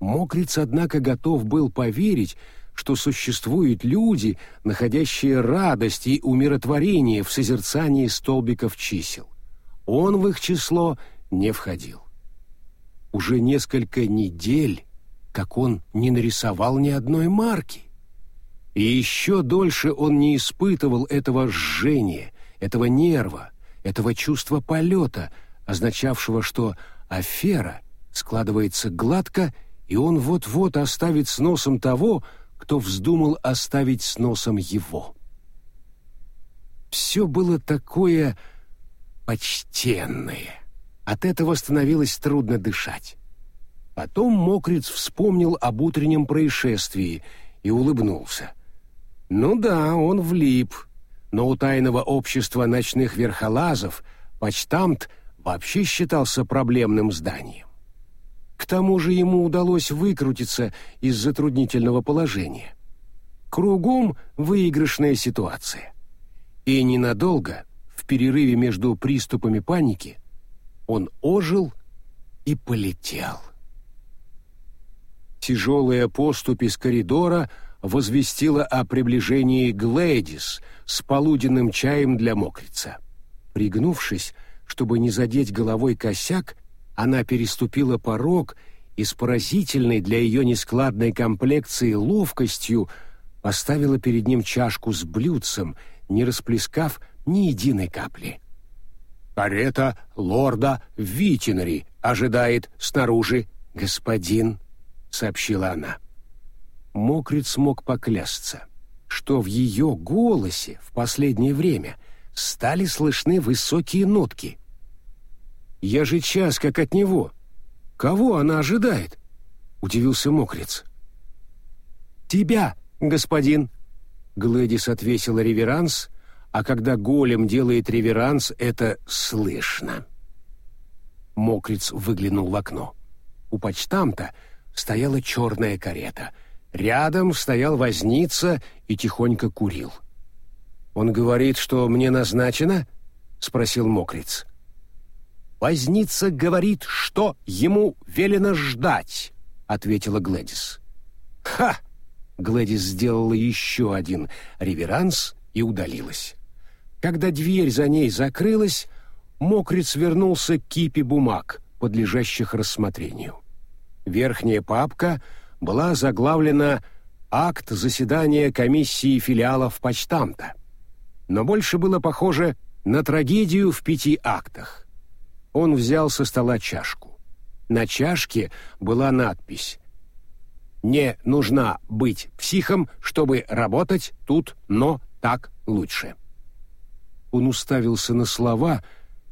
Мокриц, однако, готов был поверить, что существуют люди, находящие радость и умиротворение в созерцании столбиков чисел. Он в их число не входил. Уже несколько недель, как он не нарисовал ни одной марки. И еще дольше он не испытывал этого жжения, этого нерва, этого чувства полета, означавшего, что афера складывается гладко, и он вот-вот оставит с носом того, кто вздумал оставить с носом его. Все было такое почтенное. От этого становилось трудно дышать. Потом Мокриц вспомнил об утреннем происшествии и улыбнулся. Ну да, он влип, но у тайного общества ночных верхолазов почтамт вообще считался проблемным зданием. К тому же ему удалось выкрутиться из затруднительного положения. Кругом выигрышная ситуация. И ненадолго, в перерыве между приступами паники, он ожил и полетел. Тяжелая поступь из коридора — возвестила о приближении Глэдис с полуденным чаем для мокрица. Пригнувшись, чтобы не задеть головой косяк, она переступила порог и с поразительной для ее нескладной комплекции ловкостью поставила перед ним чашку с блюдцем, не расплескав ни единой капли. «Карета лорда Витинари ожидает снаружи, господин», — сообщила она. Мокрит смог поклясться, что в ее голосе в последнее время стали слышны высокие нотки. «Я же час как от него. Кого она ожидает?» — удивился Мокриц. «Тебя, господин!» Глэдис отвесила реверанс, а когда голем делает реверанс, это слышно. Мокриц выглянул в окно. У почтамта стояла черная карета — Рядом стоял возница и тихонько курил. «Он говорит, что мне назначено?» — спросил Мокриц. «Возница говорит, что ему велено ждать», — ответила Глэдис. «Ха!» — Глэдис сделала еще один реверанс и удалилась. Когда дверь за ней закрылась, Мокриц вернулся к кипе бумаг, подлежащих рассмотрению. Верхняя папка — была заглавлена «Акт заседания комиссии филиалов почтамта», но больше было похоже на трагедию в пяти актах. Он взял со стола чашку. На чашке была надпись «Не нужна быть психом, чтобы работать тут, но так лучше». Он уставился на слова,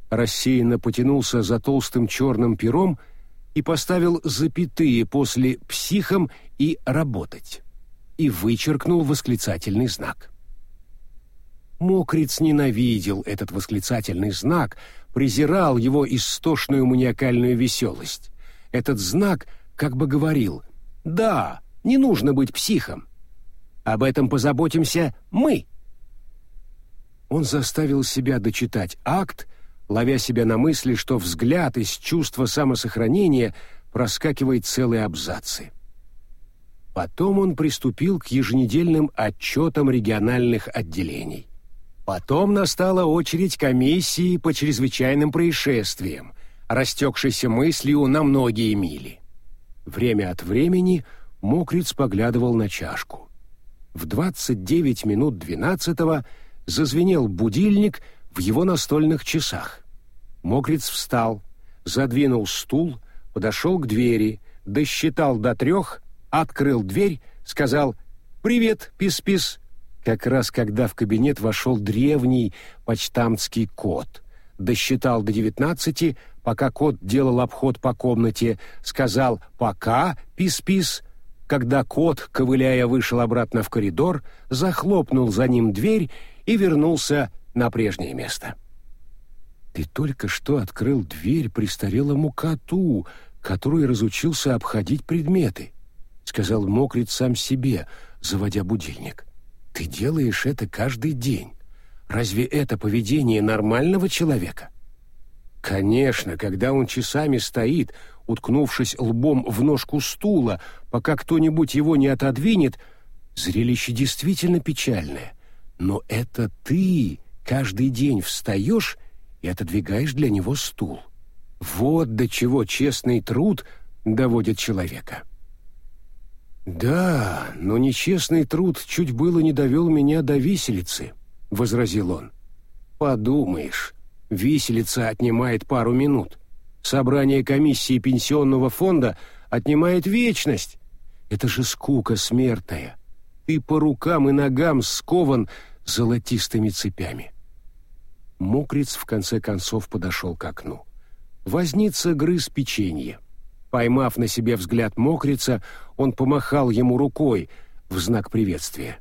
рассеянно потянулся за толстым черным пером и поставил запятые после «психом» и «работать» и вычеркнул восклицательный знак. Мокриц ненавидел этот восклицательный знак, презирал его истошную маниакальную веселость. Этот знак как бы говорил «Да, не нужно быть психом. Об этом позаботимся мы». Он заставил себя дочитать акт ловя себя на мысли, что взгляд из чувства самосохранения проскакивает целые абзацы. Потом он приступил к еженедельным отчетам региональных отделений. Потом настала очередь комиссии по чрезвычайным происшествиям, растекшейся мыслью на многие мили. Время от времени Мокриц поглядывал на чашку. В 29 минут 12 зазвенел будильник — в его настольных часах. Мокриц встал, задвинул стул, подошел к двери, досчитал до трех, открыл дверь, сказал «Привет, пис-пис», как раз когда в кабинет вошел древний почтамтский кот. Досчитал до девятнадцати, пока кот делал обход по комнате, сказал «Пока, пис-пис», когда кот, ковыляя, вышел обратно в коридор, захлопнул за ним дверь и вернулся на прежнее место. Ты только что открыл дверь престарелому коту, который разучился обходить предметы, сказал Мокрит сам себе, заводя будильник. Ты делаешь это каждый день. Разве это поведение нормального человека? Конечно, когда он часами стоит, уткнувшись лбом в ножку стула, пока кто-нибудь его не отодвинет, зрелище действительно печальное. Но это ты каждый день встаешь и отодвигаешь для него стул. Вот до чего честный труд доводит человека. «Да, но нечестный труд чуть было не довел меня до виселицы», — возразил он. «Подумаешь, виселица отнимает пару минут. Собрание комиссии пенсионного фонда отнимает вечность. Это же скука смертная. Ты по рукам и ногам скован золотистыми цепями. Мокриц в конце концов подошел к окну. Возница грыз печенье. Поймав на себе взгляд Мокрица, он помахал ему рукой в знак приветствия.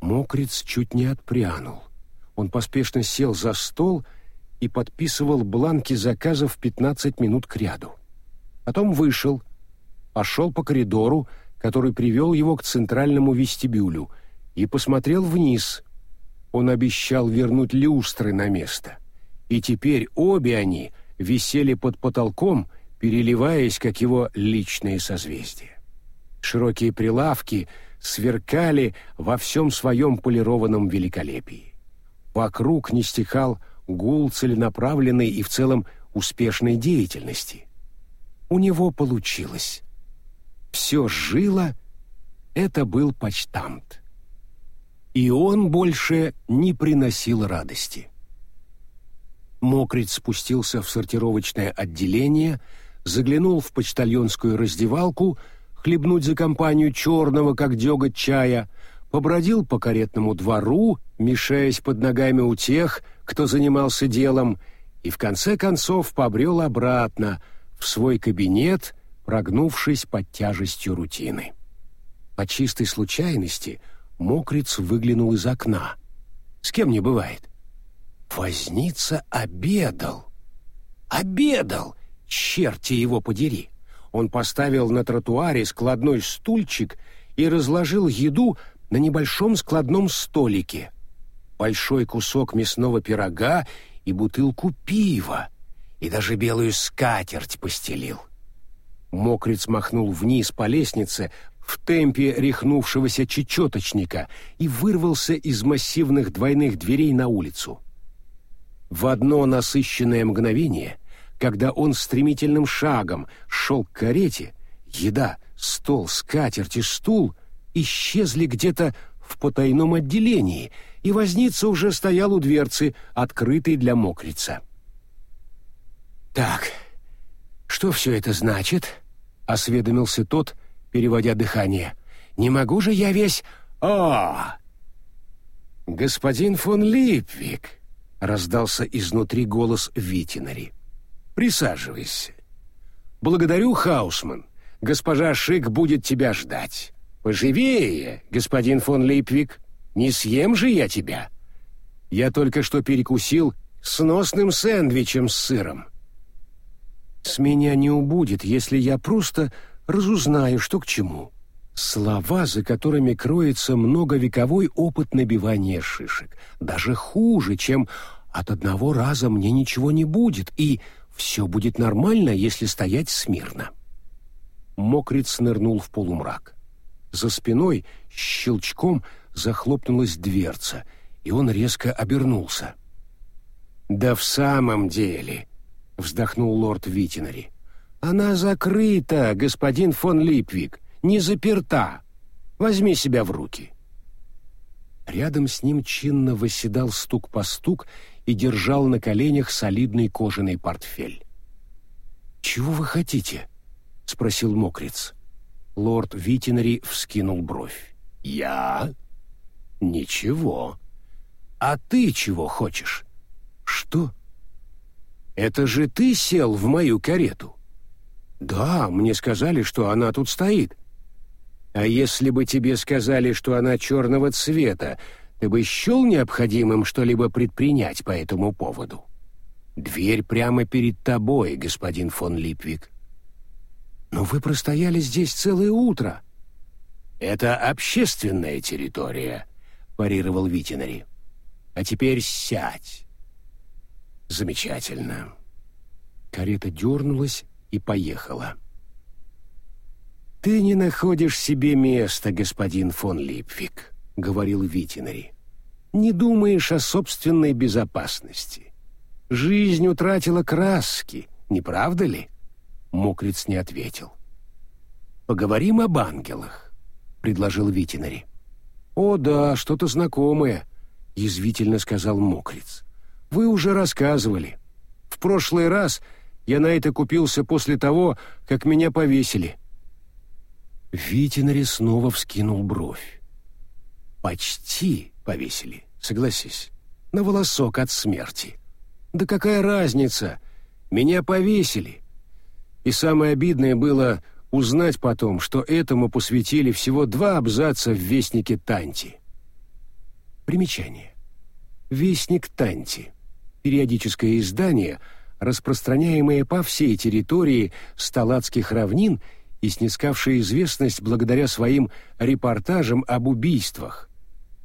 Мокриц чуть не отпрянул. Он поспешно сел за стол и подписывал бланки заказов 15 минут кряду. Потом вышел, пошел по коридору, который привел его к центральному вестибюлю, и посмотрел вниз, он обещал вернуть люстры на место. И теперь обе они висели под потолком, переливаясь, как его личные созвездия. Широкие прилавки сверкали во всем своем полированном великолепии. Вокруг не стихал гул целенаправленной и в целом успешной деятельности. У него получилось. Все жило, это был почтамт. И он больше не приносил радости. Мокриц спустился в сортировочное отделение, заглянул в почтальонскую раздевалку, хлебнуть за компанию черного, как деготь чая, побродил по каретному двору, мешаясь под ногами у тех, кто занимался делом, и в конце концов побрел обратно в свой кабинет, прогнувшись под тяжестью рутины. По чистой случайности Мокриц выглянул из окна. С кем не бывает. Возница обедал. Обедал! Черти его подери! Он поставил на тротуаре складной стульчик и разложил еду на небольшом складном столике. Большой кусок мясного пирога и бутылку пива, и даже белую скатерть постелил. Мокриц махнул вниз по лестнице в темпе рехнувшегося чечеточника и вырвался из массивных двойных дверей на улицу. В одно насыщенное мгновение, когда он стремительным шагом шел к карете, еда, стол, скатерть и стул исчезли где-то в потайном отделении, и возница уже стоял у дверцы, открытой для мокрица. «Так, что все это значит?» — осведомился тот, переводя дыхание. «Не могу же я весь... О! Господин фон Липвик!» — раздался изнутри голос Витинари. «Присаживайся. Благодарю, Хаусман. Госпожа Шик будет тебя ждать. Поживее, господин фон Липвик. Не съем же я тебя. Я только что перекусил сносным сэндвичем с сыром. С меня не убудет, если я просто разузнаю, что к чему. Слова, за которыми кроется многовековой опыт набивания шишек. Даже хуже, чем «от одного раза мне ничего не будет» и «все будет нормально, если стоять смирно». Мокриц нырнул в полумрак. За спиной щелчком захлопнулась дверца, и он резко обернулся. «Да в самом деле», — вздохнул лорд Витинари, — «она закрыта, господин фон Липвик, не заперта. Возьми себя в руки». Рядом с ним чинно восседал стук по стук и держал на коленях солидный кожаный портфель. «Чего вы хотите?» — спросил мокриц. Лорд Витинари вскинул бровь. «Я? Ничего. А ты чего хочешь?» «Что?» «Это же ты сел в мою карету?» «Да, мне сказали, что она тут стоит». «А если бы тебе сказали, что она черного цвета, ты бы счел необходимым что-либо предпринять по этому поводу?» «Дверь прямо перед тобой, господин фон Липвик». «Но вы простояли здесь целое утро». «Это общественная территория», — парировал Витинари. «А теперь сядь». «Замечательно». Карета дернулась и поехала. «Ты не находишь себе места, господин фон Липвик», — говорил Витинари. «Не думаешь о собственной безопасности. Жизнь утратила краски, не правда ли?» Мокриц не ответил. «Поговорим об ангелах», — предложил Витинари. «О да, что-то знакомое», — язвительно сказал Мокриц. «Вы уже рассказывали. В прошлый раз я на это купился после того, как меня повесили». Витинари снова вскинул бровь. «Почти повесили, согласись. На волосок от смерти. Да какая разница? Меня повесили. И самое обидное было узнать потом, что этому посвятили всего два абзаца в Вестнике Танти. Примечание. Вестник Танти. Периодическое издание, распространяемое по всей территории Сталацких равнин и снискавшее известность благодаря своим репортажам об убийствах.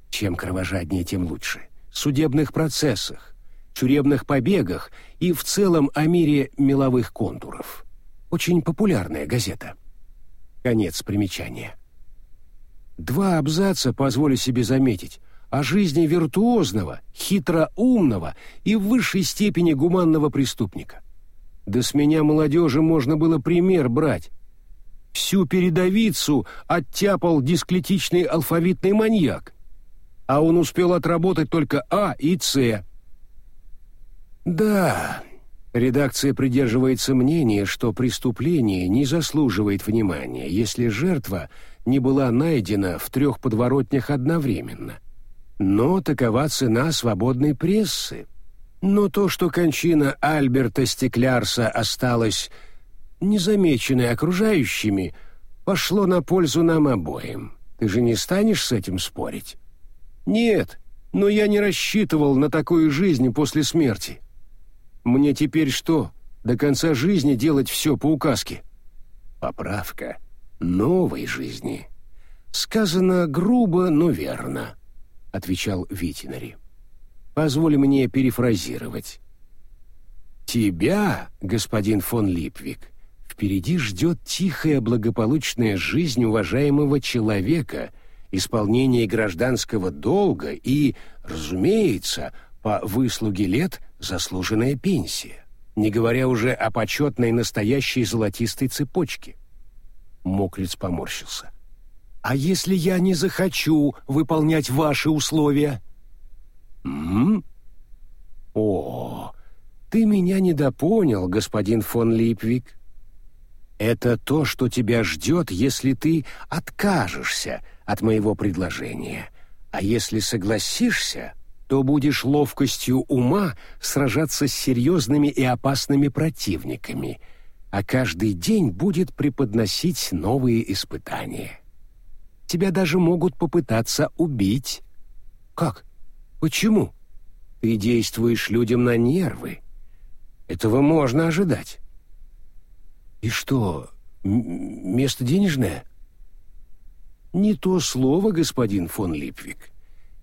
Чем кровожаднее, тем лучше. Судебных процессах, тюремных побегах и в целом о мире меловых контуров. Очень популярная газета. Конец примечания. Два абзаца, позволю себе заметить, о жизни виртуозного, хитроумного и в высшей степени гуманного преступника. Да с меня молодежи можно было пример брать. Всю передовицу оттяпал дисклетичный алфавитный маньяк, а он успел отработать только А и С. Да, редакция придерживается мнения, что преступление не заслуживает внимания, если жертва не была найдена в трех подворотнях одновременно. Но такова цена свободной прессы. Но то, что кончина Альберта Стеклярса осталась незамеченной окружающими, пошло на пользу нам обоим. Ты же не станешь с этим спорить? Нет, но я не рассчитывал на такую жизнь после смерти. Мне теперь что, до конца жизни делать все по указке? Поправка новой жизни. Сказано грубо, но верно, отвечал Витинари. Позволь мне перефразировать. Тебя, господин фон Липвик, впереди ждет тихая благополучная жизнь уважаемого человека, исполнение гражданского долга и, разумеется, по выслуге лет заслуженная пенсия, не говоря уже о почетной настоящей золотистой цепочке. Мокриц поморщился. «А если я не захочу выполнять ваши условия?» «М? О, ты меня недопонял, господин фон Липвик. Это то, что тебя ждет, если ты откажешься от моего предложения. А если согласишься, то будешь ловкостью ума сражаться с серьезными и опасными противниками, а каждый день будет преподносить новые испытания. Тебя даже могут попытаться убить. Как? Почему? Ты действуешь людям на нервы. Этого можно ожидать. И что, место денежное? Не то слово, господин фон Липвик.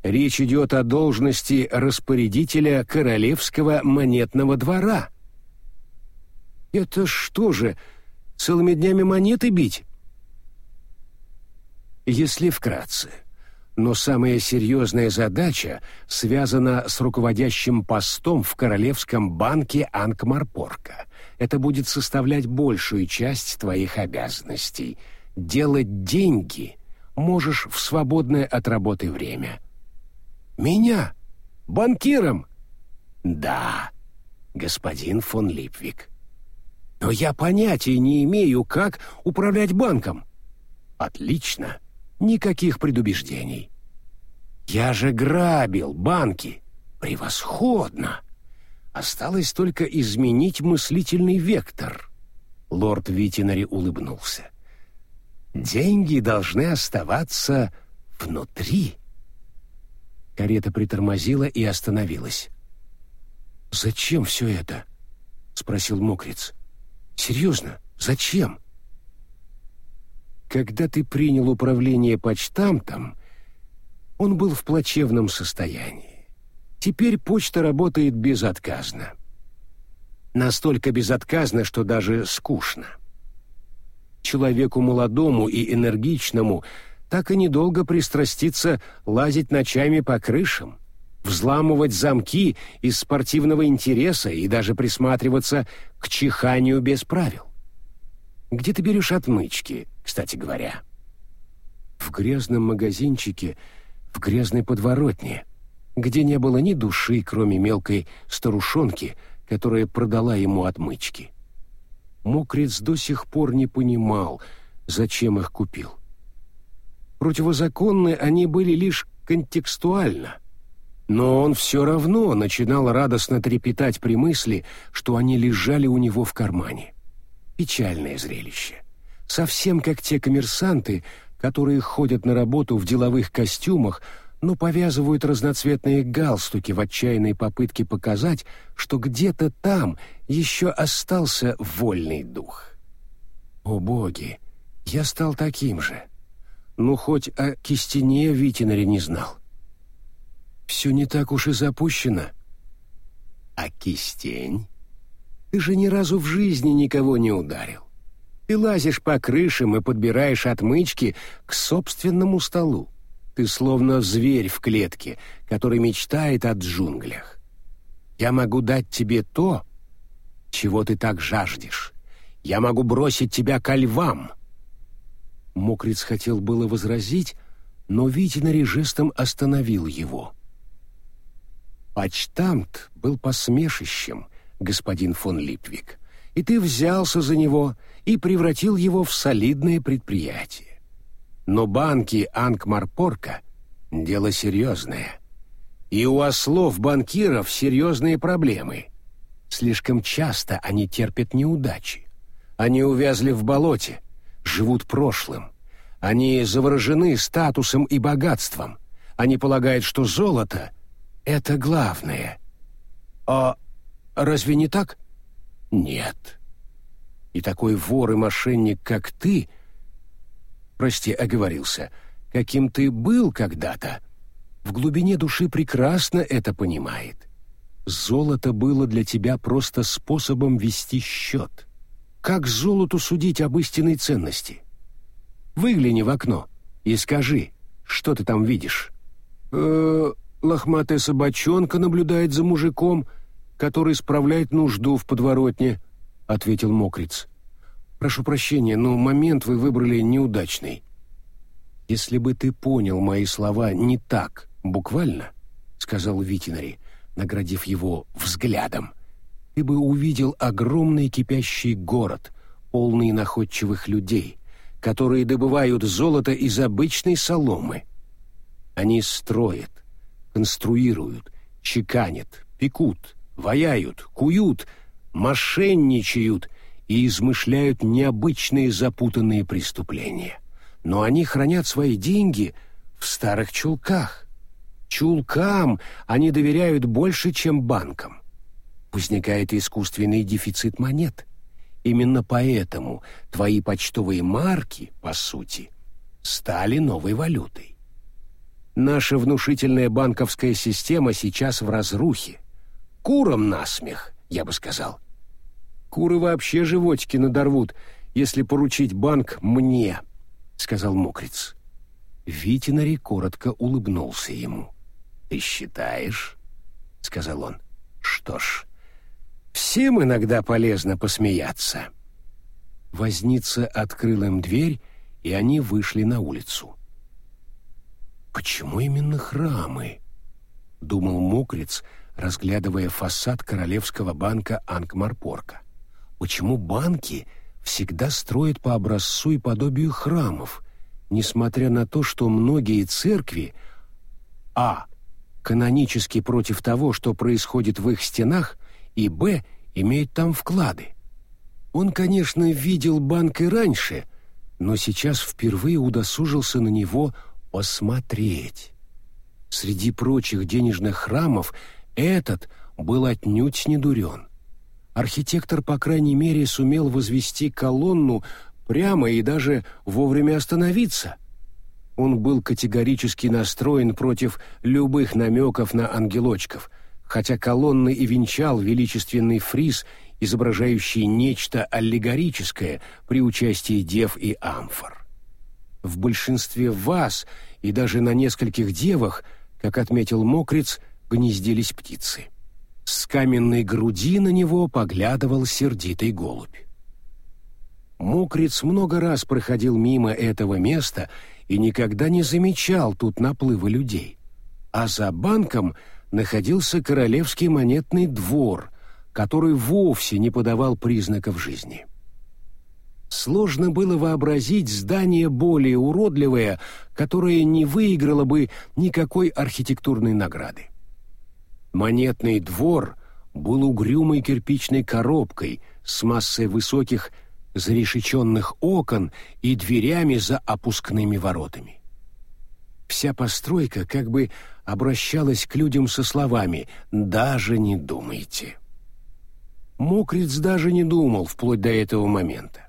Речь идет о должности распорядителя королевского монетного двора. Это что же, целыми днями монеты бить? Если вкратце — но самая серьезная задача связана с руководящим постом в Королевском банке Анкмарпорка. Это будет составлять большую часть твоих обязанностей. Делать деньги можешь в свободное от работы время. Меня? Банкиром? Да, господин фон Липвик. Но я понятия не имею, как управлять банком. Отлично. Никаких предубеждений. Я же грабил банки. Превосходно. Осталось только изменить мыслительный вектор. Лорд Витинари улыбнулся. Деньги должны оставаться внутри. Карета притормозила и остановилась. «Зачем все это?» — спросил Мокриц. «Серьезно, зачем?» Когда ты принял управление почтамтом, он был в плачевном состоянии. Теперь почта работает безотказно. Настолько безотказно, что даже скучно. Человеку молодому и энергичному так и недолго пристраститься лазить ночами по крышам, взламывать замки из спортивного интереса и даже присматриваться к чиханию без правил. Где ты берешь отмычки, кстати говоря? В грязном магазинчике, в грязной подворотне, где не было ни души, кроме мелкой старушонки, которая продала ему отмычки. Мокрец до сих пор не понимал, зачем их купил. Противозаконны они были лишь контекстуально, но он все равно начинал радостно трепетать при мысли, что они лежали у него в кармане. Печальное зрелище. Совсем как те коммерсанты, которые ходят на работу в деловых костюмах, но повязывают разноцветные галстуки в отчаянной попытке показать, что где-то там еще остался вольный дух. О боги, я стал таким же. Ну, хоть о кистине Витинаре не знал. Все не так уж и запущено. А кистень? Ты же ни разу в жизни никого не ударил. Ты лазишь по крышам и подбираешь отмычки к собственному столу. Ты словно зверь в клетке, который мечтает о джунглях. Я могу дать тебе то, Чего ты так жаждешь? Я могу бросить тебя ко львам!» Мокриц хотел было возразить, но Витинари жестом остановил его. «Почтамт был посмешищем, господин фон Липвик, и ты взялся за него и превратил его в солидное предприятие. Но банки Ангмарпорка — дело серьезное. И у ослов-банкиров серьезные проблемы. Слишком часто они терпят неудачи. Они увязли в болоте, живут прошлым. Они заворожены статусом и богатством. Они полагают, что золото — это главное. А разве не так? Нет. И такой вор и мошенник, как ты, прости, оговорился, каким ты был когда-то, в глубине души прекрасно это понимает. Золото было для тебя просто способом вести счет. Как золоту судить об истинной ценности? Выгляни в окно и скажи, что ты там видишь. э лохматая собачонка наблюдает за мужиком, который справляет нужду в подворотне, — ответил Мокриц. «Прошу прощения, но момент вы выбрали неудачный. Если бы ты понял мои слова не так, буквально, — сказал Витинари, наградив его взглядом, — ты бы увидел огромный кипящий город, полный находчивых людей, которые добывают золото из обычной соломы. Они строят, конструируют, чеканят, пекут, ваяют, куют, мошенничают и измышляют необычные запутанные преступления. Но они хранят свои деньги в старых чулках, Чулкам они доверяют больше, чем банкам. Возникает искусственный дефицит монет. Именно поэтому твои почтовые марки, по сути, стали новой валютой. Наша внушительная банковская система сейчас в разрухе. Курам насмех, я бы сказал. Куры вообще животики надорвут, если поручить банк мне, — сказал Мокриц. Витинари коротко улыбнулся ему. — «Ты считаешь?» — сказал он. «Что ж, всем иногда полезно посмеяться». Возница открыл им дверь, и они вышли на улицу. «Почему именно храмы?» — думал Мокриц, разглядывая фасад Королевского банка Ангмарпорка. «Почему банки всегда строят по образцу и подобию храмов, несмотря на то, что многие церкви а канонически против того, что происходит в их стенах, и б. имеет там вклады. Он, конечно, видел банк и раньше, но сейчас впервые удосужился на него посмотреть. Среди прочих денежных храмов этот был отнюдь не дурен. Архитектор, по крайней мере, сумел возвести колонну прямо и даже вовремя остановиться — он был категорически настроен против любых намеков на ангелочков, хотя колонны и венчал величественный фриз, изображающий нечто аллегорическое при участии дев и амфор. В большинстве ваз и даже на нескольких девах, как отметил Мокриц, гнездились птицы. С каменной груди на него поглядывал сердитый голубь. Мокриц много раз проходил мимо этого места и никогда не замечал тут наплыва людей. А за банком находился королевский монетный двор, который вовсе не подавал признаков жизни. Сложно было вообразить здание более уродливое, которое не выиграло бы никакой архитектурной награды. Монетный двор был угрюмой кирпичной коробкой с массой высоких зарешеченных окон и дверями за опускными воротами. Вся постройка как бы обращалась к людям со словами «даже не думайте». Мокриц даже не думал вплоть до этого момента.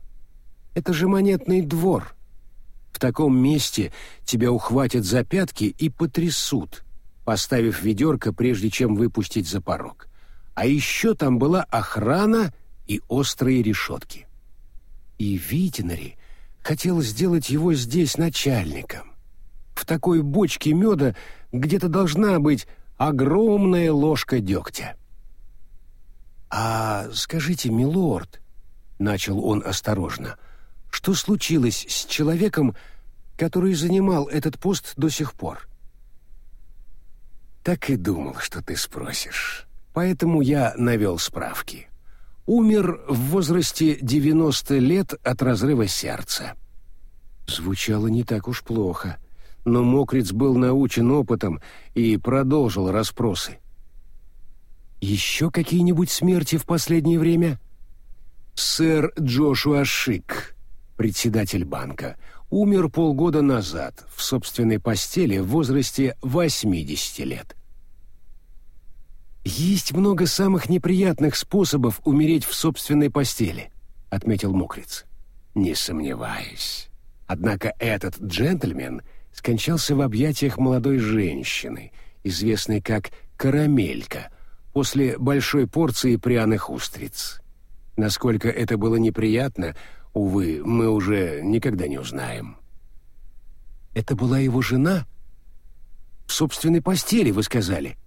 Это же монетный двор. В таком месте тебя ухватят за пятки и потрясут, поставив ведерко, прежде чем выпустить за порог. А еще там была охрана и острые решетки и Витинари хотел сделать его здесь начальником. В такой бочке меда где-то должна быть огромная ложка дегтя. «А скажите, милорд», — начал он осторожно, — «что случилось с человеком, который занимал этот пост до сих пор?» «Так и думал, что ты спросишь. Поэтому я навел справки. Умер в возрасте 90 лет от разрыва сердца». Звучало не так уж плохо, но Мокриц был научен опытом и продолжил расспросы. Еще какие-нибудь смерти в последнее время? Сэр Джошуа Шик, председатель банка, умер полгода назад в собственной постели в возрасте 80 лет. Есть много самых неприятных способов умереть в собственной постели, отметил Мокриц. Не сомневаюсь. Однако этот джентльмен скончался в объятиях молодой женщины, известной как Карамелька — после большой порции пряных устриц. Насколько это было неприятно, увы, мы уже никогда не узнаем. Это была его жена? В собственной постели, вы сказали?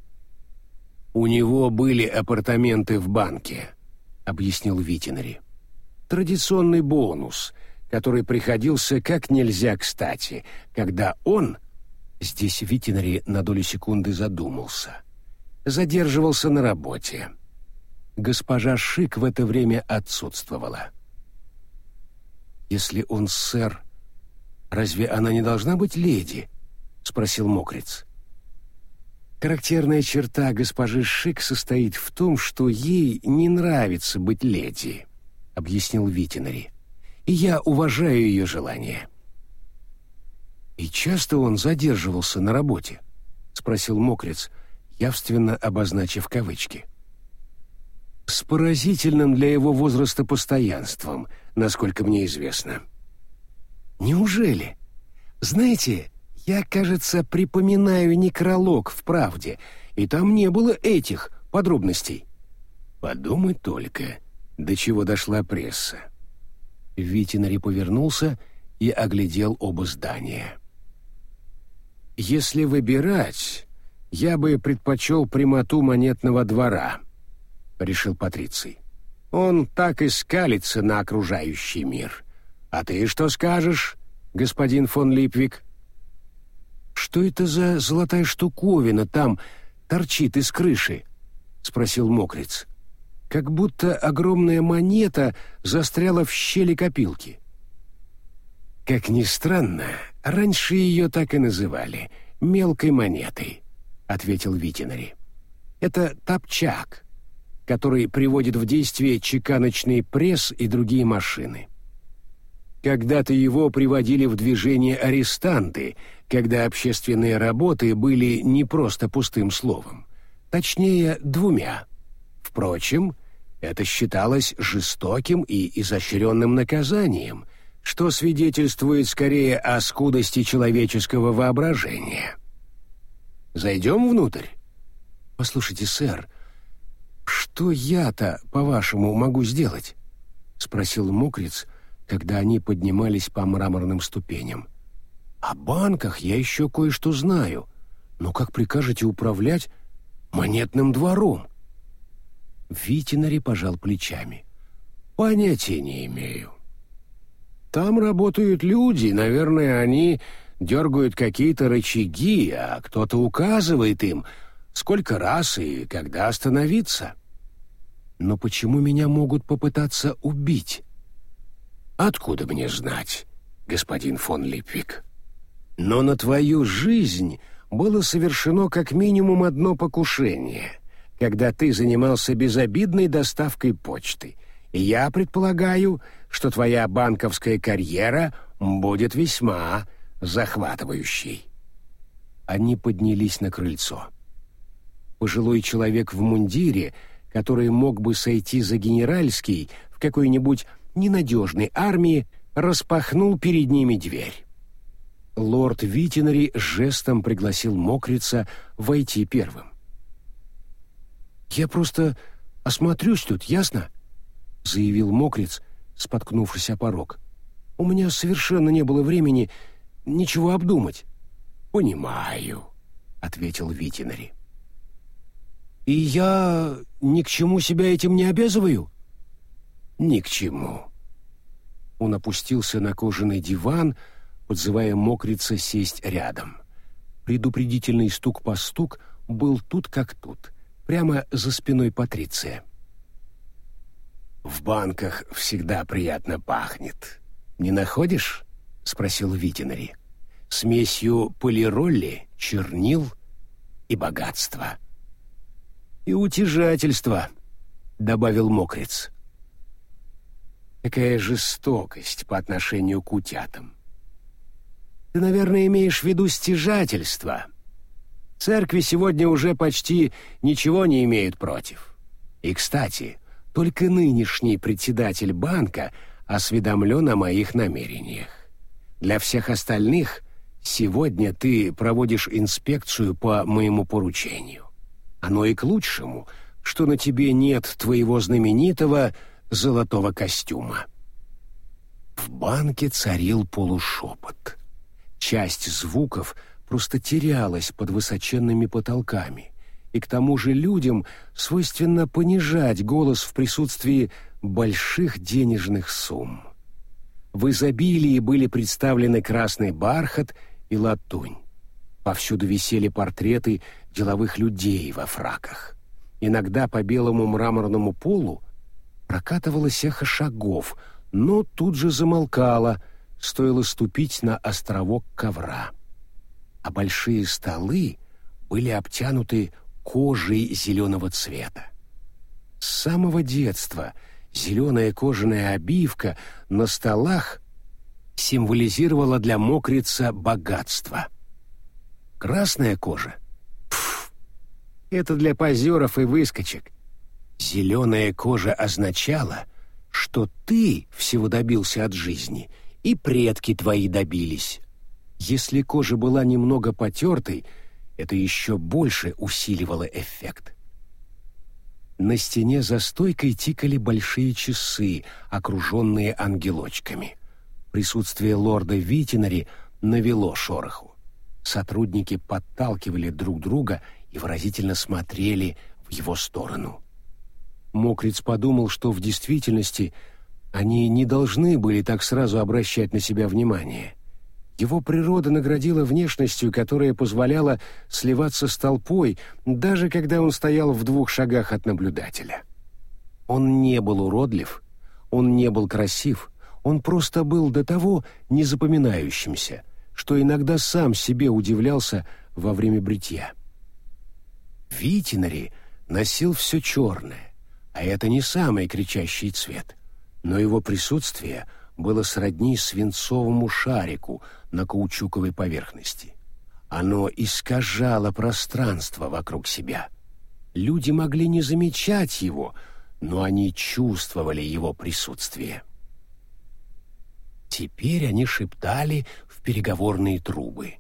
У него были апартаменты в банке, объяснил Витинари. Традиционный бонус, который приходился как нельзя кстати, когда он... Здесь Витинари на долю секунды задумался задерживался на работе. Госпожа Шик в это время отсутствовала. «Если он сэр, разве она не должна быть леди?» — спросил Мокриц. Характерная черта госпожи Шик состоит в том, что ей не нравится быть леди, объяснил Витинари. И я уважаю ее желание. И часто он задерживался на работе, спросил Мокриц, явственно обозначив кавычки. «С поразительным для его возраста постоянством, насколько мне известно». «Неужели? Знаете, я, кажется, припоминаю некролог в «Правде», и там не было этих подробностей». «Подумай только, до чего дошла пресса». Витинари повернулся и оглядел оба здания. «Если выбирать, «Я бы предпочел прямоту монетного двора», — решил Патриций. «Он так и скалится на окружающий мир. А ты что скажешь, господин фон Липвик?» «Что это за золотая штуковина там торчит из крыши?» — спросил Мокриц. «Как будто огромная монета застряла в щели копилки». Как ни странно, раньше ее так и называли — мелкой монетой. — ответил Витинари. «Это топчак, который приводит в действие чеканочный пресс и другие машины. Когда-то его приводили в движение арестанты, когда общественные работы были не просто пустым словом, точнее, двумя. Впрочем, это считалось жестоким и изощренным наказанием, что свидетельствует скорее о скудости человеческого воображения. Зайдем внутрь?» «Послушайте, сэр, что я-то, по-вашему, могу сделать?» — спросил Мокриц, когда они поднимались по мраморным ступеням. «О банках я еще кое-что знаю, но как прикажете управлять монетным двором?» Витинари пожал плечами. «Понятия не имею. Там работают люди, наверное, они дергают какие-то рычаги, а кто-то указывает им, сколько раз и когда остановиться. Но почему меня могут попытаться убить? Откуда мне знать, господин фон Липвик? Но на твою жизнь было совершено как минимум одно покушение, когда ты занимался безобидной доставкой почты. И я предполагаю, что твоя банковская карьера будет весьма захватывающий. Они поднялись на крыльцо. Пожилой человек в мундире, который мог бы сойти за генеральский в какой-нибудь ненадежной армии, распахнул перед ними дверь. Лорд Витинари жестом пригласил Мокрица войти первым. «Я просто осмотрюсь тут, ясно?» — заявил Мокриц, споткнувшись о порог. «У меня совершенно не было времени ничего обдумать». «Понимаю», — ответил Витинари. «И я ни к чему себя этим не обязываю?» «Ни к чему». Он опустился на кожаный диван, подзывая мокрица сесть рядом. Предупредительный стук по стук был тут как тут, прямо за спиной Патриция. «В банках всегда приятно пахнет. Не находишь?» — спросил Витинари. «Смесью полиролли, чернил и богатства». «И утяжательства», — добавил мокрец. Какая жестокость по отношению к утятам. Ты, наверное, имеешь в виду стяжательство. Церкви сегодня уже почти ничего не имеют против. И, кстати, только нынешний председатель банка осведомлен о моих намерениях. Для всех остальных сегодня ты проводишь инспекцию по моему поручению. Оно и к лучшему, что на тебе нет твоего знаменитого золотого костюма. В банке царил полушепот. Часть звуков просто терялась под высоченными потолками, и к тому же людям свойственно понижать голос в присутствии больших денежных сумм. В изобилии были представлены красный бархат и латунь. Повсюду висели портреты деловых людей во фраках. Иногда по белому мраморному полу прокатывалось эхо шагов, но тут же замолкало, стоило ступить на островок ковра. А большие столы были обтянуты кожей зеленого цвета. С самого детства зеленая кожаная обивка на столах символизировала для мокрица богатство. Красная кожа — пф, это для позеров и выскочек. Зеленая кожа означала, что ты всего добился от жизни, и предки твои добились. Если кожа была немного потертой, это еще больше усиливало эффект. На стене за стойкой тикали большие часы, окруженные ангелочками. Присутствие лорда Витинари навело шороху. Сотрудники подталкивали друг друга и выразительно смотрели в его сторону. Мокриц подумал, что в действительности они не должны были так сразу обращать на себя внимание. Его природа наградила внешностью, которая позволяла сливаться с толпой, даже когда он стоял в двух шагах от наблюдателя. Он не был уродлив, он не был красив, он просто был до того незапоминающимся, что иногда сам себе удивлялся во время бритья. Витинари носил все черное, а это не самый кричащий цвет. Но его присутствие было сродни свинцовому шарику на каучуковой поверхности. Оно искажало пространство вокруг себя. Люди могли не замечать его, но они чувствовали его присутствие. Теперь они шептали переговорные трубы.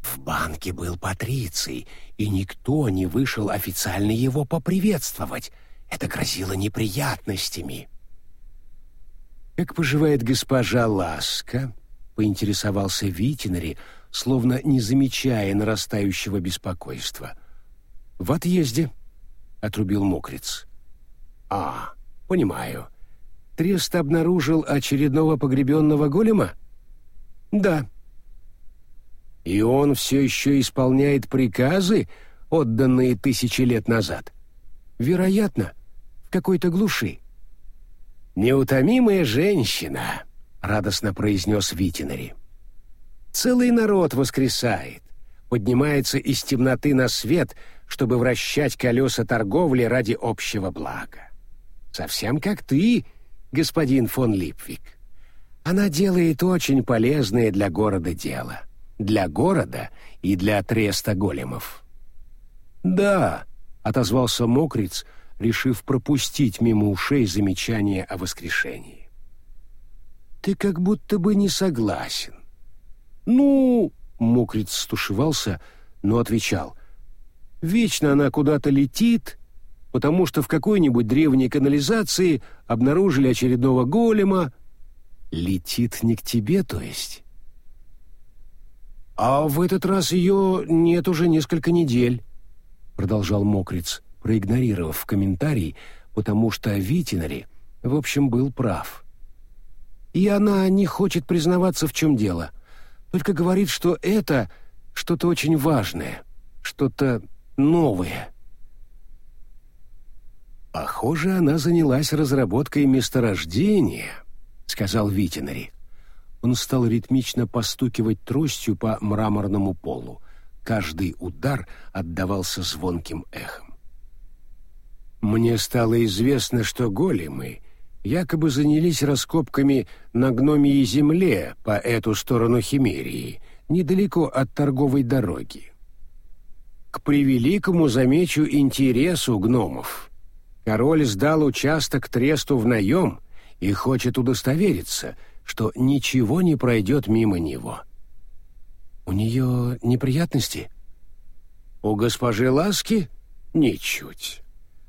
В банке был Патриций, и никто не вышел официально его поприветствовать — это грозило неприятностями. «Как поживает госпожа Ласка?» — поинтересовался Витинари, словно не замечая нарастающего беспокойства. «В отъезде», — отрубил мокрец. «А, понимаю. Трест обнаружил очередного погребенного голема?» «Да». «И он все еще исполняет приказы, отданные тысячи лет назад?» Вероятно, в какой-то глуши. «Неутомимая женщина», — радостно произнес Витинари. «Целый народ воскресает, поднимается из темноты на свет, чтобы вращать колеса торговли ради общего блага. Совсем как ты, господин фон Липвик. Она делает очень полезное для города дело. Для города и для треста големов». «Да», отозвался мокриц, решив пропустить мимо ушей замечание о воскрешении. «Ты как будто бы не согласен». «Ну...» — мокриц стушевался, но отвечал. «Вечно она куда-то летит, потому что в какой-нибудь древней канализации обнаружили очередного голема. Летит не к тебе, то есть?» «А в этот раз ее нет уже несколько недель». — продолжал Мокриц, проигнорировав комментарий, потому что Витинари, в общем, был прав. И она не хочет признаваться, в чем дело, только говорит, что это что-то очень важное, что-то новое. «Похоже, она занялась разработкой месторождения», — сказал Витинари. Он стал ритмично постукивать тростью по мраморному полу. Каждый удар отдавался звонким эхом. «Мне стало известно, что големы якобы занялись раскопками на гномии земле по эту сторону Химерии, недалеко от торговой дороги. К превеликому, замечу, интересу гномов. Король сдал участок тресту в наем и хочет удостовериться, что ничего не пройдет мимо него. У нее неприятности? У госпожи Ласки? Ничуть.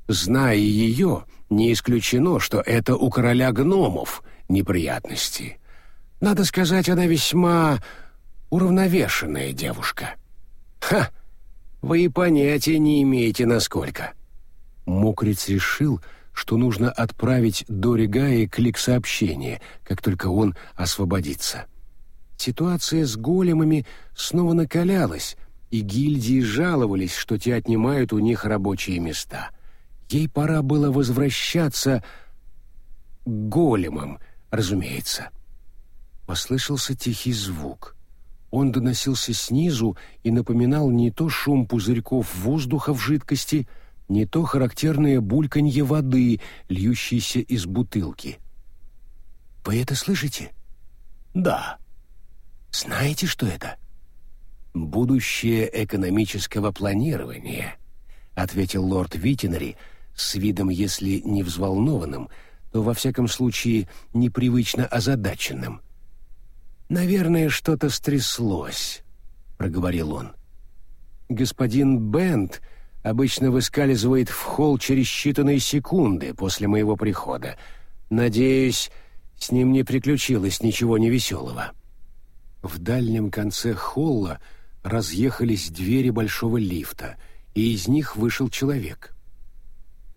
Зная ее, не исключено, что это у короля гномов неприятности. Надо сказать, она весьма уравновешенная девушка. Ха! Вы и понятия не имеете, насколько. Мокриц решил, что нужно отправить Дори Гае клик-сообщение, как только он освободится. Ситуация с големами снова накалялась, и гильдии жаловались, что те отнимают у них рабочие места. Ей пора было возвращаться к големам, разумеется. Послышался тихий звук. Он доносился снизу и напоминал не то шум пузырьков воздуха в жидкости, не то характерное бульканье воды, льющейся из бутылки. «Вы это слышите?» «Да». «Знаете, что это?» «Будущее экономического планирования», — ответил лорд Витинари, — с видом, если не взволнованным, то во всяком случае непривычно озадаченным. «Наверное, что-то стряслось», — проговорил он. «Господин Бент обычно выскальзывает в холл через считанные секунды после моего прихода. Надеюсь, с ним не приключилось ничего невеселого». В дальнем конце холла разъехались двери большого лифта, и из них вышел человек.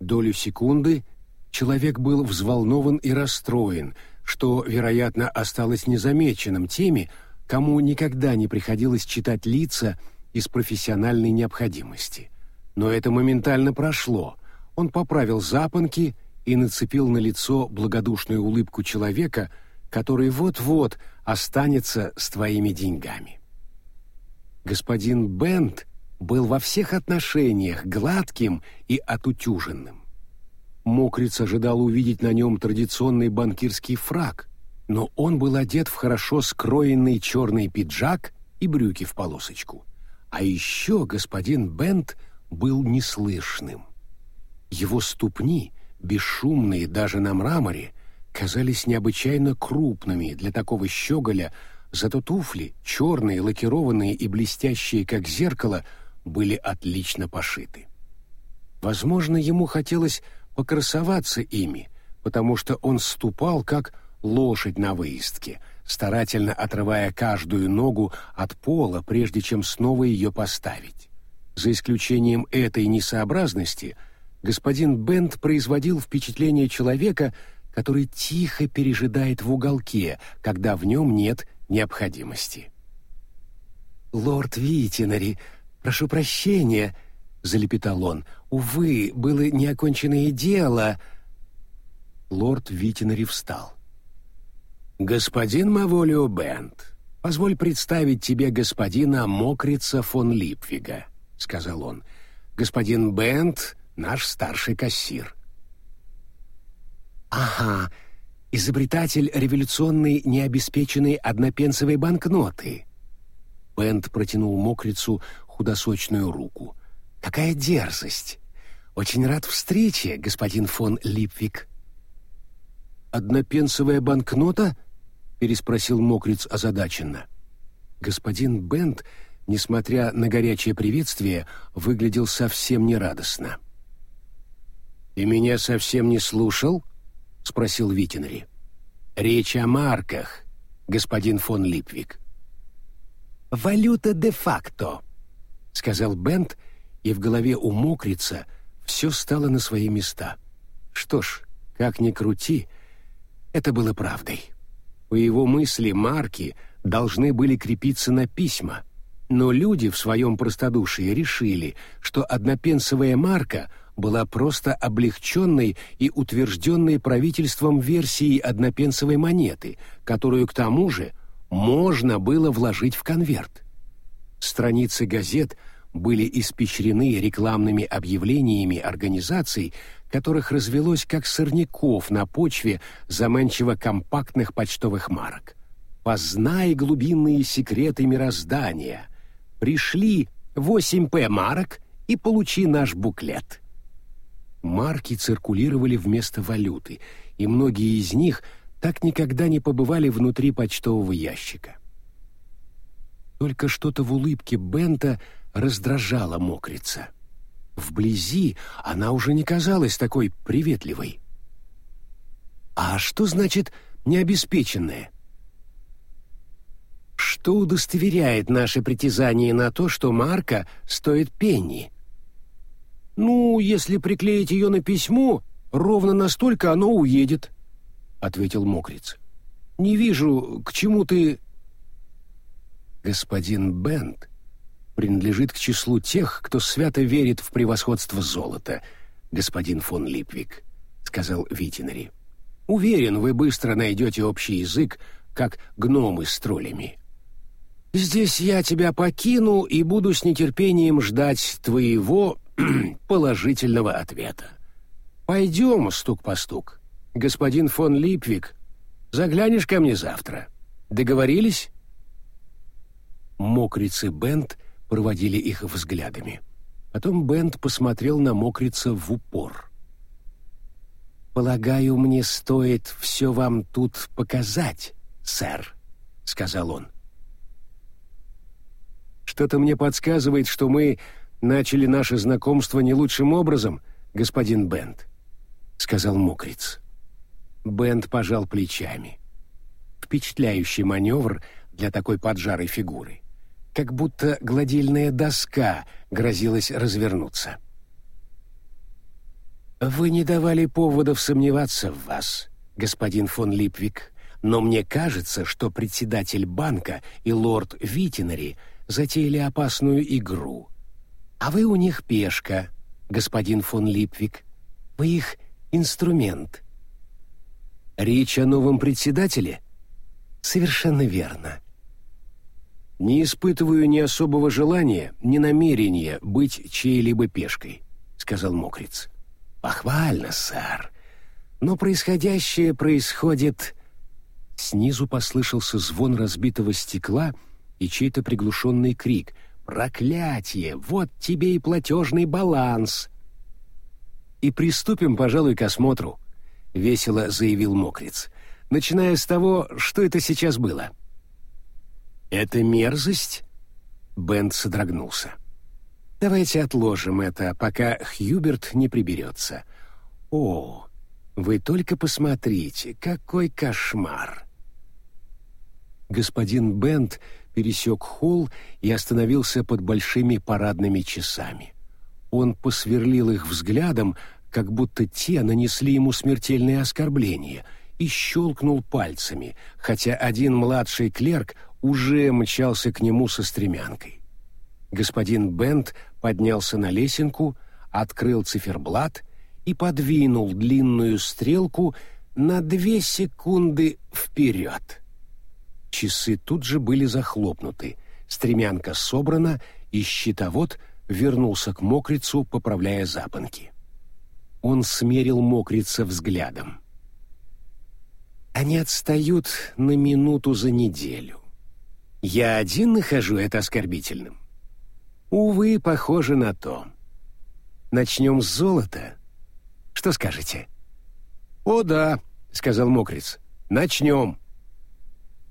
Долю секунды человек был взволнован и расстроен, что, вероятно, осталось незамеченным теми, кому никогда не приходилось читать лица из профессиональной необходимости. Но это моментально прошло. Он поправил запонки и нацепил на лицо благодушную улыбку человека, который вот-вот останется с твоими деньгами. Господин Бент был во всех отношениях гладким и отутюженным. Мокриц ожидал увидеть на нем традиционный банкирский фраг, но он был одет в хорошо скроенный черный пиджак и брюки в полосочку. А еще господин Бент был неслышным. Его ступни, бесшумные даже на мраморе, казались необычайно крупными для такого щеголя, зато туфли, черные, лакированные и блестящие, как зеркало, были отлично пошиты. Возможно, ему хотелось покрасоваться ими, потому что он ступал как лошадь на выездке, старательно отрывая каждую ногу от пола, прежде чем снова ее поставить. За исключением этой несообразности, господин Бент производил впечатление человека, который тихо пережидает в уголке, когда в нем нет необходимости. «Лорд Витинари, прошу прощения», — залепетал он, — Увы, было неоконченное дело. Лорд Витинари встал. «Господин Маволио Бент, позволь представить тебе господина Мокрица фон Липвига», — сказал он. «Господин Бент — наш старший кассир». «Ага, изобретатель революционной необеспеченной однопенсовой банкноты». Бент протянул Мокрицу худосочную руку. «Какая дерзость! Очень рад встрече, господин фон Липвик. Однопенсовая банкнота? переспросил Мокриц озадаченно. Господин Бент, несмотря на горячее приветствие, выглядел совсем нерадостно. «Ты меня совсем не слушал?» — спросил Витинри. «Речь о марках, господин фон Липвик». «Валюта де-факто», — сказал Бент, и в голове у Мокрица — все стало на свои места. Что ж, как ни крути, это было правдой. По его мысли, марки должны были крепиться на письма, но люди в своем простодушии решили, что однопенсовая марка была просто облегченной и утвержденной правительством версией однопенсовой монеты, которую, к тому же, можно было вложить в конверт. Страницы газет были испещрены рекламными объявлениями организаций, которых развелось как сорняков на почве заманчиво компактных почтовых марок. «Познай глубинные секреты мироздания», «Пришли 8П марок и получи наш буклет». Марки циркулировали вместо валюты, и многие из них так никогда не побывали внутри почтового ящика. Только что-то в улыбке Бента раздражало мокрица. Вблизи она уже не казалась такой приветливой. «А что значит «необеспеченная»?» «Что удостоверяет наше притязание на то, что марка стоит пенни?» «Ну, если приклеить ее на письмо, ровно настолько оно уедет», — ответил мокриц. «Не вижу, к чему ты...» «Господин Бент принадлежит к числу тех, кто свято верит в превосходство золота, господин фон Липвик», — сказал Витинари. «Уверен, вы быстро найдете общий язык, как гномы с троллями. Здесь я тебя покину и буду с нетерпением ждать твоего положительного ответа. Пойдем, стук по стук. Господин фон Липвик, заглянешь ко мне завтра. Договорились?» Мокрицы Бент проводили их взглядами. Потом Бент посмотрел на Мокрица в упор. «Полагаю, мне стоит все вам тут показать, сэр», — сказал он. «Что-то мне подсказывает, что мы начали наше знакомство не лучшим образом, господин Бент», — сказал Мокриц. Бент пожал плечами. Впечатляющий маневр для такой поджарой фигуры как будто гладильная доска грозилась развернуться. «Вы не давали поводов сомневаться в вас, господин фон Липвик, но мне кажется, что председатель банка и лорд Витинари затеяли опасную игру. А вы у них пешка, господин фон Липвик. Вы их инструмент». «Речь о новом председателе?» «Совершенно верно». «Не испытываю ни особого желания, ни намерения быть чьей-либо пешкой», — сказал Мокриц. «Похвально, сэр. Но происходящее происходит...» Снизу послышался звон разбитого стекла и чей-то приглушенный крик. «Проклятие! Вот тебе и платежный баланс!» «И приступим, пожалуй, к осмотру», — весело заявил Мокриц, начиная с того, что это сейчас было. «Это мерзость?» Бент содрогнулся. «Давайте отложим это, пока Хьюберт не приберется. О, вы только посмотрите, какой кошмар!» Господин Бент пересек холл и остановился под большими парадными часами. Он посверлил их взглядом, как будто те нанесли ему смертельное оскорбление, и щелкнул пальцами, хотя один младший клерк уже мчался к нему со стремянкой. Господин Бент поднялся на лесенку, открыл циферблат и подвинул длинную стрелку на две секунды вперед. Часы тут же были захлопнуты, стремянка собрана, и щитовод вернулся к мокрицу, поправляя запонки. Он смерил мокрица взглядом. Они отстают на минуту за неделю. Я один нахожу это оскорбительным. Увы, похоже на то. Начнем с золота. Что скажете? О да, сказал Мокриц. Начнем.